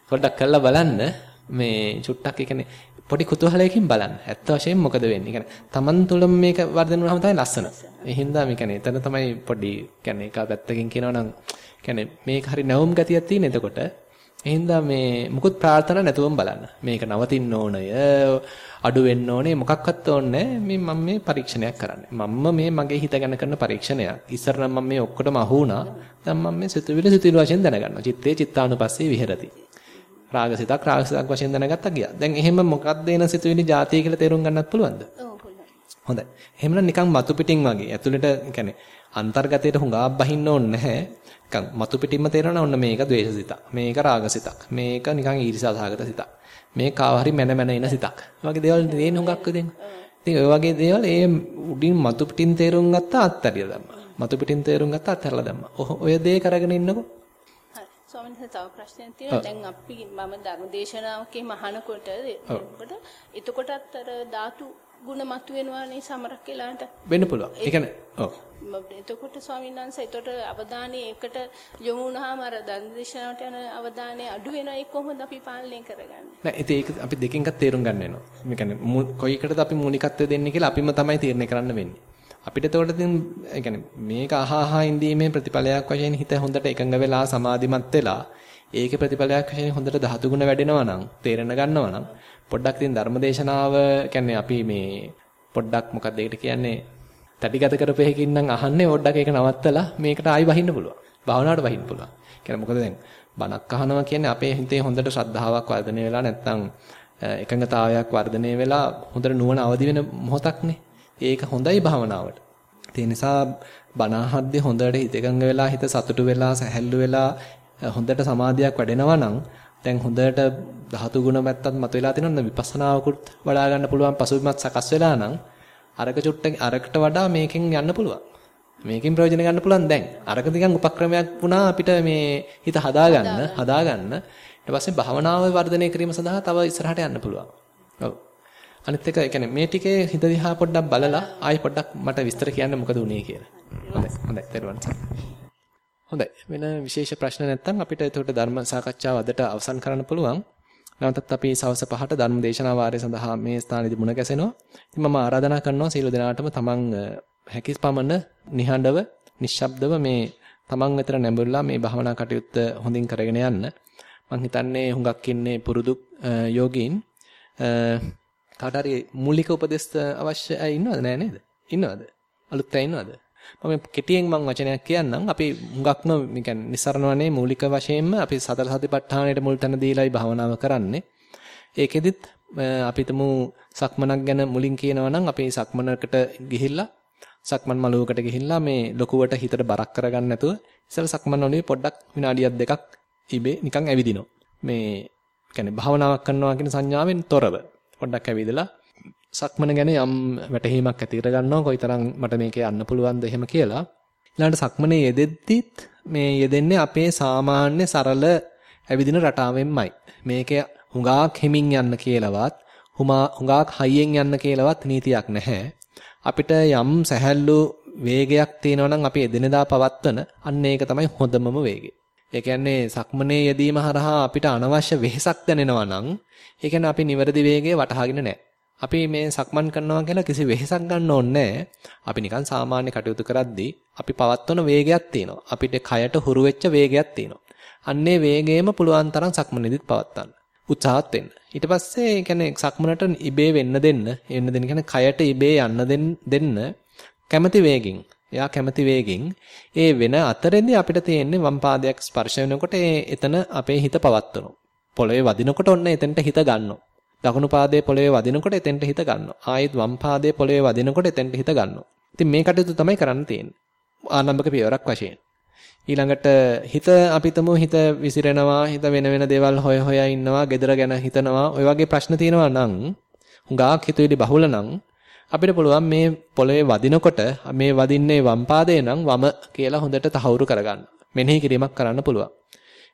[SPEAKER 1] පොඩ්ඩක් කරලා බලන්න මේ චුට්ටක් කියන්නේ පොඩි කුතුහලයකින් බලන්න. ඇත්ත වශයෙන්ම මොකද වෙන්නේ? කියන්නේ Taman තුලම මේක වර්ධනය වුණාම තමයි ලස්සන. ඒ හින්දා මේ කියන්නේ එතන තමයි පොඩි කියන්නේ එක පැත්තකින් කියනවා නම් කියන්නේ මේක හරි නැවුම් ගතියක් තියෙන එතකොට එහෙනම් මේ මුකුත් ප්‍රාර්ථනා නැතුවම බලන්න. මේක නවතින්න ඕනය, අඩු වෙන්න ඕනේ මොකක්වත් ඕනේ මේ මම මේ පරීක්ෂණයක් කරන්නේ. මම මේ මගේ හිත ගැන කරන පරීක්ෂණයක්. ඉස්සර නම් මම මේ ඔක්කොටම අහු වුණා. දැන් මම මේ සිතුවිලි සිතුවිලි වශයෙන් දැනගන්නවා. චිත්තේ චිත්තානුපස්සේ විහෙරති. රාගසිතක් රාගසිතක් වශයෙන් දැනගත්තා ගියා. දැන් එහෙම මොකක්ද එන සිතුවිලි જાතිය කියලා තේරුම් ගන්නත් පුළුවන්ද? හොඳයි. එහෙමනම් නිකන් මතු පිටින් වගේ. ඇතුළට يعني අන්තර්ගතයට හුඟා බහින්න ඕනේ නැහැ. නිකන් මතු පිටින්ම තේරෙනවා ඔන්න මේක ද්වේෂසිතක්. මේක රාගසිතක්. මේක නිකන් ඊර්ෂ්‍යාසහගත සිතක්. මේ කාව හරි මැන මැන එන සිතක්. වගේ දේවල් තියෙන හුඟක් දෙන්න. ඉතින් ඔය වගේ දේවල් ඒ උඩින් මතු පිටින් තේරුම් ගත්තා අත්හැරියා දැම්මා. මතු පිටින් තේරුම් ගත්තා අත්හැරලා දැම්මා. ඔය දේ කරගෙන ඉන්නකො
[SPEAKER 5] ස්වාමීන් වහන්සේ තව ප්‍රශ්නයක් තියෙනවා. දැන් අපි මම ධර්මදේශනාවකේ මහානකොට එතකොට එතකොටත් අර ධාතු ಗುಣ මතුවෙනවානේ සමරක් වෙලාට.
[SPEAKER 1] වෙන්න පුළුවන්. ඒ කියන්නේ ඔව්.
[SPEAKER 5] එතකොට ස්වාමීන් වහන්සේ එතකොට අවධානය ඒකට යොමු වුණාම අර ධර්මදේශනාවට යන අවධානය අඩු වෙනවා ඒක කොහොමද අපි පාලනය කරගන්නේ?
[SPEAKER 1] නෑ ඒක අපි දෙකෙන් එකක් තේරුම් ගන්න වෙනවා. මේ කියන්නේ කොයි එකටද අපි මූලිකත්වය දෙන්නේ කියලා අපිම තමයි තීරණය කරන්න වෙන්නේ. අපිට එතකොට ඉතින් ඒ කියන්නේ මේක අහහා ඉඳීමේ ප්‍රතිඵලයක් වශයෙන් හිත හොඳට එකඟ වෙලා සමාධිමත් වෙලා ඒකේ ප්‍රතිඵලයක් වශයෙන් හොඳට ධාතු ගුණ වැඩෙනවා නම් තේරෙන ගන්නවා නම් පොඩ්ඩක් ඉතින් ධර්මදේශනාව කියන්නේ අපි මේ පොඩ්ඩක් මොකක්ද ඒකට කියන්නේ තටිගත කරපෙහකින් නම් අහන්නේ පොඩ්ඩක් ඒක නවත්තලා මේකට ආයි වහින්න පුළුවන්. භාවනාවට වහින්න පුළුවන්. කියන්නේ මොකද දැන් බණක් අහනවා කියන්නේ අපේ හිතේ හොඳට ශ්‍රද්ධාවක් වර්ධනය වෙලා නැත්නම් එකඟතාවයක් වර්ධනය වෙලා හොඳට නුවණ අවදි වෙන මොහොතක්නේ. ඒක හොඳයි භාවනාවට. ඒ නිසා බණ අහද්දී හොඳට හිත එකඟ වෙලා හිත සතුටු වෙලා සැහැල්ලු වෙලා හොඳට සමාධියක් වැඩෙනවා නම් දැන් හොඳට ධාතු ගුණ මැත්තත් මතුවලා තිනොත් විපස්සනාවකුත් වඩා ගන්න පුළුවන් පසුබිමත් සකස් වෙලා නම් අරක චුට්ට අරකට වඩා මේකෙන් යන්න පුළුවන්. මේකෙන් ප්‍රයෝජන ගන්න පුළුවන් දැන්. අරක නිකන් උපක්‍රමයක් වුණා අපිට මේ හිත හදාගන්න, හදාගන්න. ඊට පස්සේ භාවනාව වර්ධනය කිරීම සඳහා තව ඉස්සරහට යන්න පුළුවන්. ඔව්. අනිත් එක يعني මේ ටිකේ හිත දිහා පොඩ්ඩක් බලලා ආයි පොඩ්ඩක් මට විස්තර කියන්න මොකද උනේ කියලා. හොඳයි. හොඳයි. තේරුවන් හොඳයි. වෙන විශේෂ ප්‍රශ්න නැත්නම් අපිට එතකොට ධර්ම සාකච්ඡාව අදට අවසන් කරන්න පුළුවන්. නැවතත් අපි සවස් 5ට ධර්ම දේශනා වාරය සඳහා මේ ස්ථානයේදී මුණ ගැසෙනවා. ඉතින් මම ආරාධනා කරනවා සියලු දෙනාටම තමන් හැකිස් පමණ නිහඬව, නිශ්ශබ්දව මේ තමන් වෙතර නැඹුරුලා මේ භවනා කටයුත්ත හොඳින් කරගෙන යන්න. මම හිතන්නේ හුඟක් ඉන්නේ පුරුදු යෝගීන් කාට හරි මූලික උපදෙස් අවශ්‍ය අය ඉන්නවද නෑ නේද? ඉන්නවද? අලුත් අය ඉන්නවද? මම කෙටියෙන් මම වචනයක් කියන්නම්. අපි හුඟක්ම මේ කියන්නේ નિසරණවනේ මූලික වශයෙන්ම අපි සතර සතිපට්ඨානයට මුල් තැන දීලායි භාවනාව කරන්නේ. ඒකෙදිත් අපි තමු සක්මනක් ගැන මුලින් කියනවා නම් අපි සක්මනකට ගිහිල්ලා සක්මන් මළුවකට ගිහිල්ලා මේ ලොකුවට හිතට බරක් කරගන්න නැතුව ඉස්සර සක්මන් ඔළුවේ පොඩ්ඩක් විනාඩියක් දෙකක් ඉබේ නිකන් ඇවිදිනවා. මේ කියන්නේ භාවනාවක් කරනවා කියන සංඥාවෙන් තොරව පොඩ්ඩක් ඇවිදලා සක්මන ගැන යම් වැටහීමක් ඇති කර ගන්නවා කොයිතරම් මට මේකේ යන්න පුළුවන්ද එහෙම කියලා. ඊළඟට සක්මනේ යෙදෙද්දිත් මේ යෙදෙන්නේ අපේ සාමාන්‍ය සරල ඇවිදින රටාවෙන්මයි. මේකේ හුඟාක් හිමින් යන්න කියලාවත් හුඟාක් හයියෙන් යන්න කියලාවත් නීතියක් නැහැ. අපිට යම් සැහැල්ලු වේගයක් තියෙනවා නම් අපි එදිනෙදා පවත්වන අන්න ඒක තමයි හොඳමම වේගය. ඒ කියන්නේ සක්මනේ යෙදීම හරහා අපිට අනවශ්‍ය වෙහෙසක් දැනෙනවා නම් ඒ කියන්නේ අපි නිවැරදි වේගය වටහාගෙන නැහැ. අපි මේ සක්මන් කරනවා කියලා කිසි වෙහෙසක් ගන්න ඕනේ අපි නිකන් සාමාන්‍ය කටයුතු කරද්දී අපි පවත්වන වේගයක් තියෙනවා. අපිට කයට හුරු වෙච්ච වේගයක් තියෙනවා. අන්නේ වේගයම පුළුවන් තරම් සක්මනේදීත් පවත්වන්න. උත්සාහත් වෙන්න. ඊට පස්සේ කියන්නේ සක්මනට ඉබේ වෙන්න දෙන්න. එන්න දෙන්න කියන්නේ කයට ඉබේ යන්න දෙන්න කැමති වේගෙන්. එයා කැමති වේගෙන් ඒ වෙන අතරෙන්දී අපිට තියෙන්නේ වම් පාදයක් ස්පර්ශ වෙනකොට එතන අපේ හිත පවත්වනවා. පොළවේ වදිනකොට ඔන්න එතෙන්ට හිත ගන්නවා. දකුණු පාදයේ පොළවේ වදිනකොට එතෙන්ට හිත ගන්නවා. ආයෙත් වම් පාදයේ පොළවේ වදිනකොට එතෙන්ට හිත ගන්නවා. ඉතින් මේ කටයුතු තමයි කරන්න තියෙන්නේ. ආනම්බක පියවරක් වශයෙන්. ඊළඟට හිත අපිටම හිත විසිරෙනවා, හිත වෙන වෙන දේවල් හොය හොයා ඉන්නවා, gedara ගැන හිතනවා. ඔය වගේ ප්‍රශ්න තියෙනවා නම් හුඟක් හිතුවේදී බහුල නම් අපිට පුළුවන් මේ පොළවේ වදිනකොට මේ වදින්නේ වම් පාදේ නම් වම කියලා හොඳට තහවුරු කරගන්න. මෙනෙහි කිරීමක් කරන්න පුළුවන්.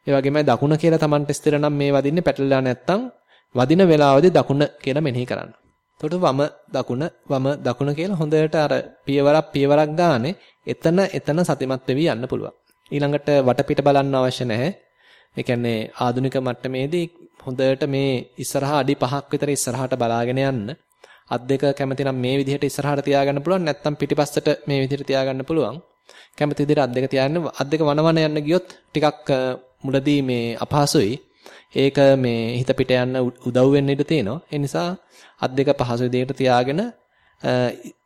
[SPEAKER 1] ඒ වගේමයි දකුණ කියලා Tamanට ස්ථිර නම් මේ වදින්නේ පැටලලා නැත්තම් වදින වෙලාවදී දකුණ කියලා මෙනෙහි කරන්න. එතකොට වම දකුණ වම දකුණ කියලා හොඳට අර පියවරක් පියවරක් ගානේ එතන එතන සතිමත් වෙවි යන්න පුළුවන්. ඊළඟට වටපිට බලන්න අවශ්‍ය නැහැ. ඒ කියන්නේ ආධුනික මට්ටමේදී හොඳට මේ ඉස්සරහා අඩි 5ක් විතර ඉස්සරහට බලාගෙන යන්න. අත් දෙක කැමති නම් මේ විදිහට ඉස්සරහට තියාගන්න පුළුවන් නැත්නම් පිටිපස්සට මේ විදිහට තියාගන්න පුළුවන්. කැමති විදිහට අත් දෙක තියාගෙන අත් දෙක වනවන යන්න ගියොත් ටිකක් මුලදී මේ අපහසුයි. ඒක මේ හිත පිට යන්න උදව් වෙන්න ඉඩ තියෙනවා. ඒ නිසා අත් දෙක පහසු විදිහට තියාගෙන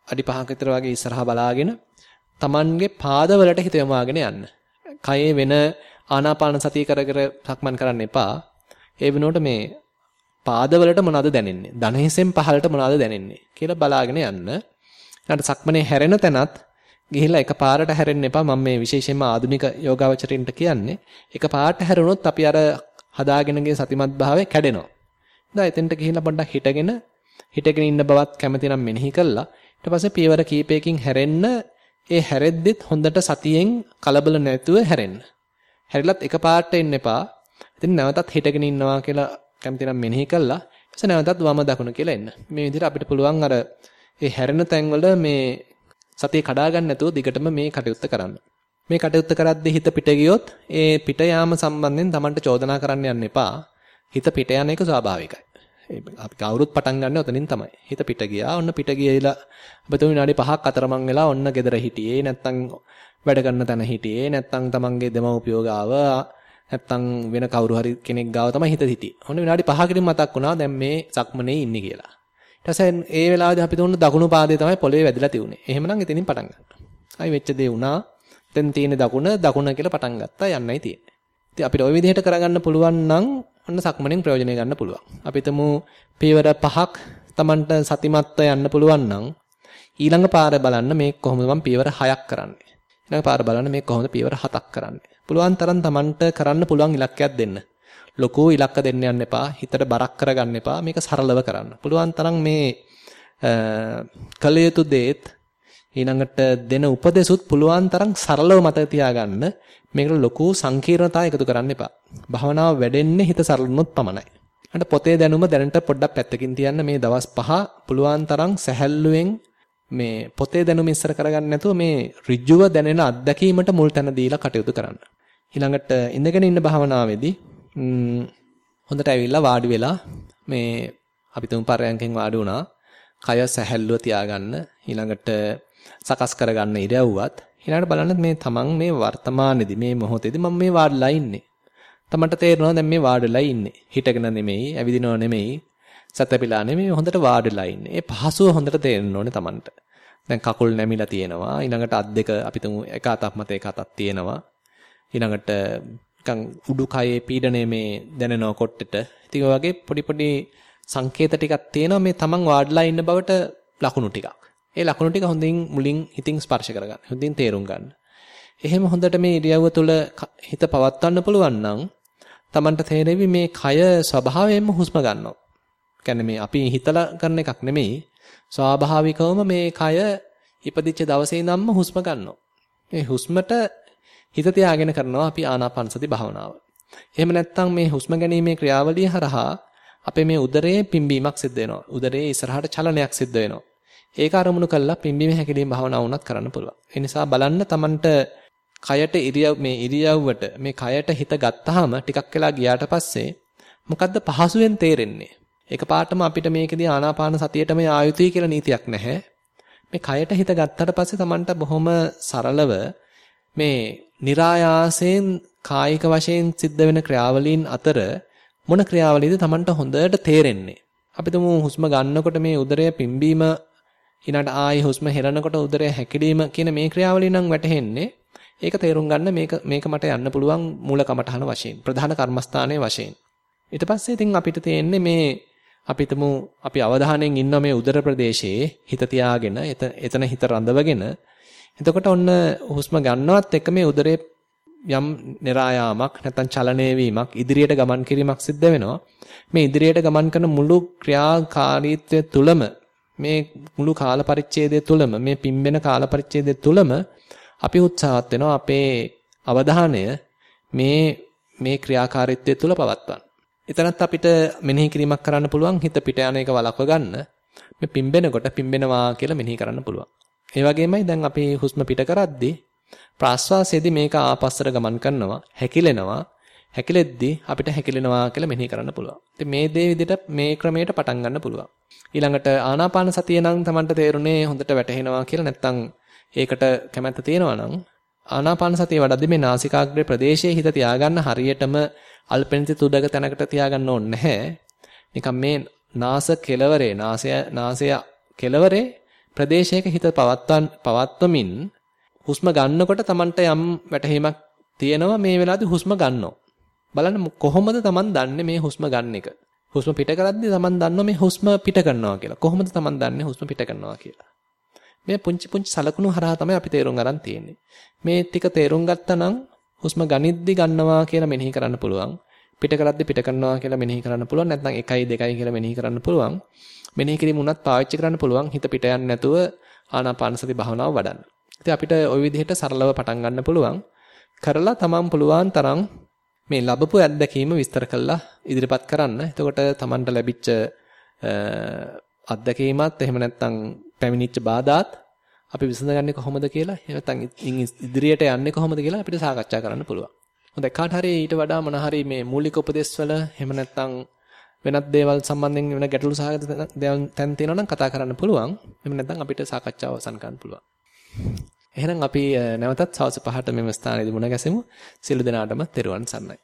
[SPEAKER 1] අඩි 5ක විතර වගේ ඉස්සරහා බලාගෙන Tamanගේ පාදවලට හිත යොමාගෙන යන්න. කයේ වෙන ආනාපාන සතිය කර කර සක්මන් කරන්න එපා. ඒ වෙනුවට මේ පාදවලට මොනවද දැනෙන්නේ? දන හිසෙන් පහළට මොනවද දැනෙන්නේ කියලා බලාගෙන යන්න. ඊට සක්මනේ හැරෙන තැනත් ගිහිල්ලා එකපාරට හැරෙන්න එපා. මම මේ විශේෂයෙන්ම ආධුනික යෝගාවචරින්ට කියන්නේ. එකපාරට හැරුණොත් අපි අර හදාගෙනගේ සතිමත් භාවය කැඩෙනවා. දැන් එතෙන්ට ගිහිල්ලා පොඩ්ඩක් හිටගෙන හිටගෙන ඉන්න බවත් කැමති නම් මෙනෙහි කළා. ඊට පස්සේ පියවර කීපයකින් හැරෙන්න ඒ හැරෙද්දිත් හොඳට සතියෙන් කලබල නැතුව හැරෙන්න. හැරිලත් එකපාරට එන්න එපා. ඉතින් නැවතත් හිටගෙන ඉන්නවා කියලා කැමති නම් මෙනෙහි කළා. ඊට නැවතත් වම දකුණ කියලා එන්න. මේ විදිහට අපිට පුළුවන් අර ඒ හැරෙන තැන්වල මේ සතිය කඩා ගන්න නැතුව දිගටම මේ කටයුත්ත කරන්න. මේ කටයුත්ත කරද්දී හිත පිට ගියොත් ඒ පිට යාම සම්බන්ධයෙන් Tamanට චෝදනා කරන්න යන්න එපා. හිත පිට යන එක ස්වාභාවිකයි. අපි කවුරුත් පටන් ගන්න ඔතනින් තමයි. හිත පිට ගියා. ඔන්න පිට ගියලා අපිට විනාඩි 5ක් අතරමං වෙලා ඔන්න ගෙදර හිටියේ. නැත්තම් වැඩ කරන තැන හිටියේ. නැත්තම් තමන්ගේ දෙමව්පියෝ ගාව නැත්තම් වෙන කවුරු හරි කෙනෙක් ගාව තමයි හිත හිටියේ. ඔන්න විනාඩි 5කින් මතක් වුණා දැන් මේ සක්මනේ ඉන්නේ කියලා. ඊට පස්සේ ඒ වෙලාවේදී අපි තුන්න දකුණු පාදයේ තමයි පොළවේ වැදිලා තියුනේ. එහෙමනම් එතනින් පටන් ගන්නවා. අයි වෙච්ච දේ වුණා. දැන් තියෙන දකුණ දකුණ කියලා පටන් ගත්තා යන්නයි තියෙන්නේ. ඉතින් අපිට ওই විදිහට කරගන්න පුළුවන් නම් ඔන්න සක්මණෙන් ප්‍රයෝජනය ගන්න පුළුවන්. අපි හිතමු පියවර පහක් Tamanට සතිමත්ව යන්න පුළුවන් නම් ඊළඟ පාර බලන්න මේ කොහොමද මම පියවර 6ක් කරන්නේ. ඊළඟ පාර බලන්න මේ කොහොමද පියවර 7ක් කරන්නේ. පුළුවන් තරම් Tamanට කරන්න පුළුවන් ඉලක්කයක් දෙන්න. ලොකු ඉලක්ක දෙන්න යන්න එපා. හිතට බරක් කරගන්න එපා. මේක සරලව කරන්න. පුළුවන් තරම් මේ කලියුතු දේත් ඊළඟට දෙන උපදේශුත් පුළුවන් තරම් සරලව මතක තියාගන්න මේකට ලොකු සංකීර්ණතා එකතු කරන්න එපා. භවනාව වැඩෙන්නේ හිත සරලුනොත් පමණයි. අන්න පොතේ දැනුම දැනට පොඩ්ඩක් පැත්තකින් තියන්න මේ දවස් පහ පුළුවන් තරම් සැහැල්ලුවෙන් මේ පොතේ දැනුම ඉස්සර කරගන්න නැතුව මේ ඍජුව දැනෙන අත්දැකීමට මුල් තැන දීලා කටයුතු කරන්න. ඊළඟට ඉඳගෙන ඉන්න භාවනාවේදී හොඳට ඇවිල්ලා වාඩි වෙලා මේ අපි තුන් පරයන්කෙන් වාඩි වුණා. කය සැහැල්ලුව තියාගන්න ඊළඟට සකස් කරගන්න ඉරවුවත් ඊළඟට බලන්න මේ තමන් මේ වර්තමානයේදී මේ මොහොතේදී මම මේ වාඩිලා ඉන්නේ. තමන්ට තේරෙනවා දැන් මේ වාඩිලා ඉන්නේ. හිටගෙන නෙමෙයි, ඇවිදිනව නෙමෙයි, සතපිලා නෙමෙයි හොඳට වාඩිලා ඉන්නේ. ඒ පහසුව හොඳට තේරෙන්න ඕනේ තමන්ට. දැන් කකුල් නැමිලා තියෙනවා. ඊළඟට අත් දෙක අපි තුමු එක අතක් මත එක අතක් තියෙනවා. ඊළඟට නිකන් උඩුකයේ පීඩනය මේ දැනෙනව කොට්ටෙට. ඉතින් වගේ පොඩි පොඩි සංකේත ටිකක් තියෙනවා මේ තමන් වාඩිලා ඉන්න බවට ලකුණු ටිකක්. ඒ ලකුණු ටික හොඳින් මුලින් හිතින් ස්පර්ශ කරගන්න. හොඳින් තේරුම් ගන්න. එහෙම හොඳට මේ ඉරියව්ව තුළ හිත පවත්වන්න පුළුවන් නම් තමන්ට තේරෙවි මේ කය ස්වභාවයෙන්ම හුස්ම ගන්නවා. කියන්නේ මේ අපි හිතලා කරන එකක් නෙමෙයි. ස්වාභාවිකවම මේ කය ඉපදිච්ච දවසේ ඉඳන්ම හුස්ම ගන්නවා. මේ හුස්මට හිත තියාගෙන කරනවා අපි ආනාපානසති භාවනාව. එහෙම නැත්නම් මේ හුස්ම ගැනීමේ ක්‍රියාවලිය හරහා අපේ මේ උදරයේ පිම්බීමක් සිද්ධ වෙනවා. උදරයේ ඉස්සරහට චලනයක් සිද්ධ වෙනවා. ඒක අරමුණු කළා පිම්බීම හැකිලිම භාවනාව වුණත් කරන්න පුළුවන්. ඒ නිසා බලන්න Tamanට කයට ඉරියව් මේ ඉරියව්වට මේ කයට හිත ගත්තාම ටිකක් වෙලා ගියාට පස්සේ මොකද්ද පහසුවෙන් තේරෙන්නේ? එකපාරටම අපිට මේකෙදී ආනාපාන සතියේටම ආයුතුයි කියලා නීතියක් නැහැ. මේ කයට හිත ගත්තට පස්සේ Tamanට බොහොම සරලව මේ નિરાයාසයෙන් කායික වශයෙන් සිද්ධ වෙන ක්‍රියාවලීන් අතර මොන ක්‍රියාවලියද Tamanට හොඳට තේරෙන්නේ. අපි තුමු හුස්ම ගන්නකොට මේ උදරය පිම්බීම ඊළඟට ආයි හුස්ම හෙලනකොට උදරය හැකිලිම කියන මේ ක්‍රියාවලිය නම් වැටහෙන්නේ. ඒක තේරුම් ගන්න මේක මේක මට යන්න පුළුවන් මූල කමඨහන වශයෙන් ප්‍රධාන කර්මස්ථානයේ වශයෙන්. ඊට පස්සේ ඉතින් අපිට තියෙන්නේ මේ අපිටම අපි අවධානයෙන් ඉන්න මේ උදර ප්‍රදේශයේ හිත තියාගෙන එතන හිත රඳවගෙන එතකොට ඔන්න හුස්ම ගන්නවත් එක්ක මේ උදරේ යම් નિરાයාමක් නැත්නම් චලනය වීමක් ඉදිරියට ගමන් කිරීමක් සිද්ධ වෙනවා මේ ඉදිරියට ගමන් කරන මුළු ක්‍රියාකාරීත්වය තුලම මේ මුළු කාල පරිච්ඡේදය තුලම මේ පිම්බෙන කාල පරිච්ඡේදය තුලම අපි උත්සාහත් වෙනවා අපේ අවධානය මේ මේ ක්‍රියාකාරීත්වය තුල පවත්වන්න. එතනත් අපිට මෙනෙහි කිරීමක් කරන්න පුළුවන් හිත පිට යන එක වළක්ව ගන්න. මේ පිම්බෙනකොට පිම්බෙනවා කියලා මෙනෙහි කරන්න පුළුවන්. ඒ වගේමයි දැන් අපි හුස්ම පිට කරද්දී ප්‍රාශ්වාසයේදී මේක ආපස්සට ගමන් කරනවා, හැකිලෙනවා. හැකිලෙද්දී අපිට හැකිලෙනවා කියලා මෙනෙහි කරන්න පුළුවන්. ඉතින් මේ දේ විදිහට මේ ක්‍රමයට පටන් ගන්න පුළුවන්. ඊළඟට ආනාපාන සතිය නම් Tamanට තේරුනේ හොඳට වැටහෙනවා කියලා නැත්නම් ඒකට කැමැත්ත තියෙනවා නම් ආනාපාන සතිය වඩද්දි මේ නාසිකාග්‍රේ ප්‍රදේශයේ හිත තියාගන්න හරියටම අල්පෙනිත තුඩක තැනකට තියාගන්න ඕනේ නැහැ. නිකන් මේ නාස කෙලවරේ නාසය නාසය කෙලවරේ ප්‍රදේශයක හිත පවත්වන් පවත්වමින් හුස්ම ගන්නකොට Tamanට යම් වැටහීමක් තියෙනවා මේ වෙලාවේදී හුස්ම ගන්නවා. බලන්න කොහොමද Taman දන්නේ මේ හුස්ම ගන්න එක? හුස්ම පිට කරද්දී Taman දන්නවා මේ හුස්ම පිට කරනවා කියලා. කොහොමද Taman දන්නේ හුස්ම පිට කරනවා කියලා? මේ පුංචි පුංචි සලකුණු හරහා තමයි අපි තේරුම් ගන්න තියෙන්නේ. මේ ටික තේරුම් ගත්තා නම් හුස්ම ගනිද්දි ගන්නවා කියලා මෙනෙහි කරන්න පුළුවන්. පිට කරද්දි පිට කරනවා කියලා මෙනෙහි කරන්න පුළුවන්. නැත්නම් 1යි 2යි කියලා මෙනෙහි කරන්න පුළුවන්. මෙනෙහි කිරීම උනත් පාවිච්චි කරන්න පුළුවන්. හිත පිට යන්නේ නැතුව ආනාපාන සති භාවනාව වඩන්න. ඉතින් අපිට ওই විදිහට සරලව පටන් ගන්න පුළුවන්. කරලා තමන් පුළුවන් තරම් මේ ලැබපු අත්දැකීම විස්තර කරලා ඉදිරිපත් කරන්න. එතකොට තමන්ට ලැබිච්ච අත්දැකීමත් එහෙම නැත්නම් පැමිණිච්ච බාධාත් අපි විසඳගන්නේ කොහොමද කියලා එහෙම නැත්නම් ඉදිරියට යන්නේ කොහොමද කියලා අපිට සාකච්ඡා කරන්න පුළුවන්. හොඳයි කාට හරි ඊට වඩා මොන හරි මේ මූලික උපදේශවල එහෙම නැත්නම් වෙනත් දේවල් සම්බන්ධයෙන් වෙන ගැටලු සහගත දේවල් තැන් තියෙනවා නම් කතා කරන්න පුළුවන්. එහෙම නැත්නම් අපිට සාකච්ඡාව අවසන් කරන්න පුළුවන්. එහෙනම් අපි නැවතත් සවස් 5ට මෙම ස්ථානයේදී මුණ ගැසෙමු. සියලු දෙනාටම තෙරුවන් සරණයි.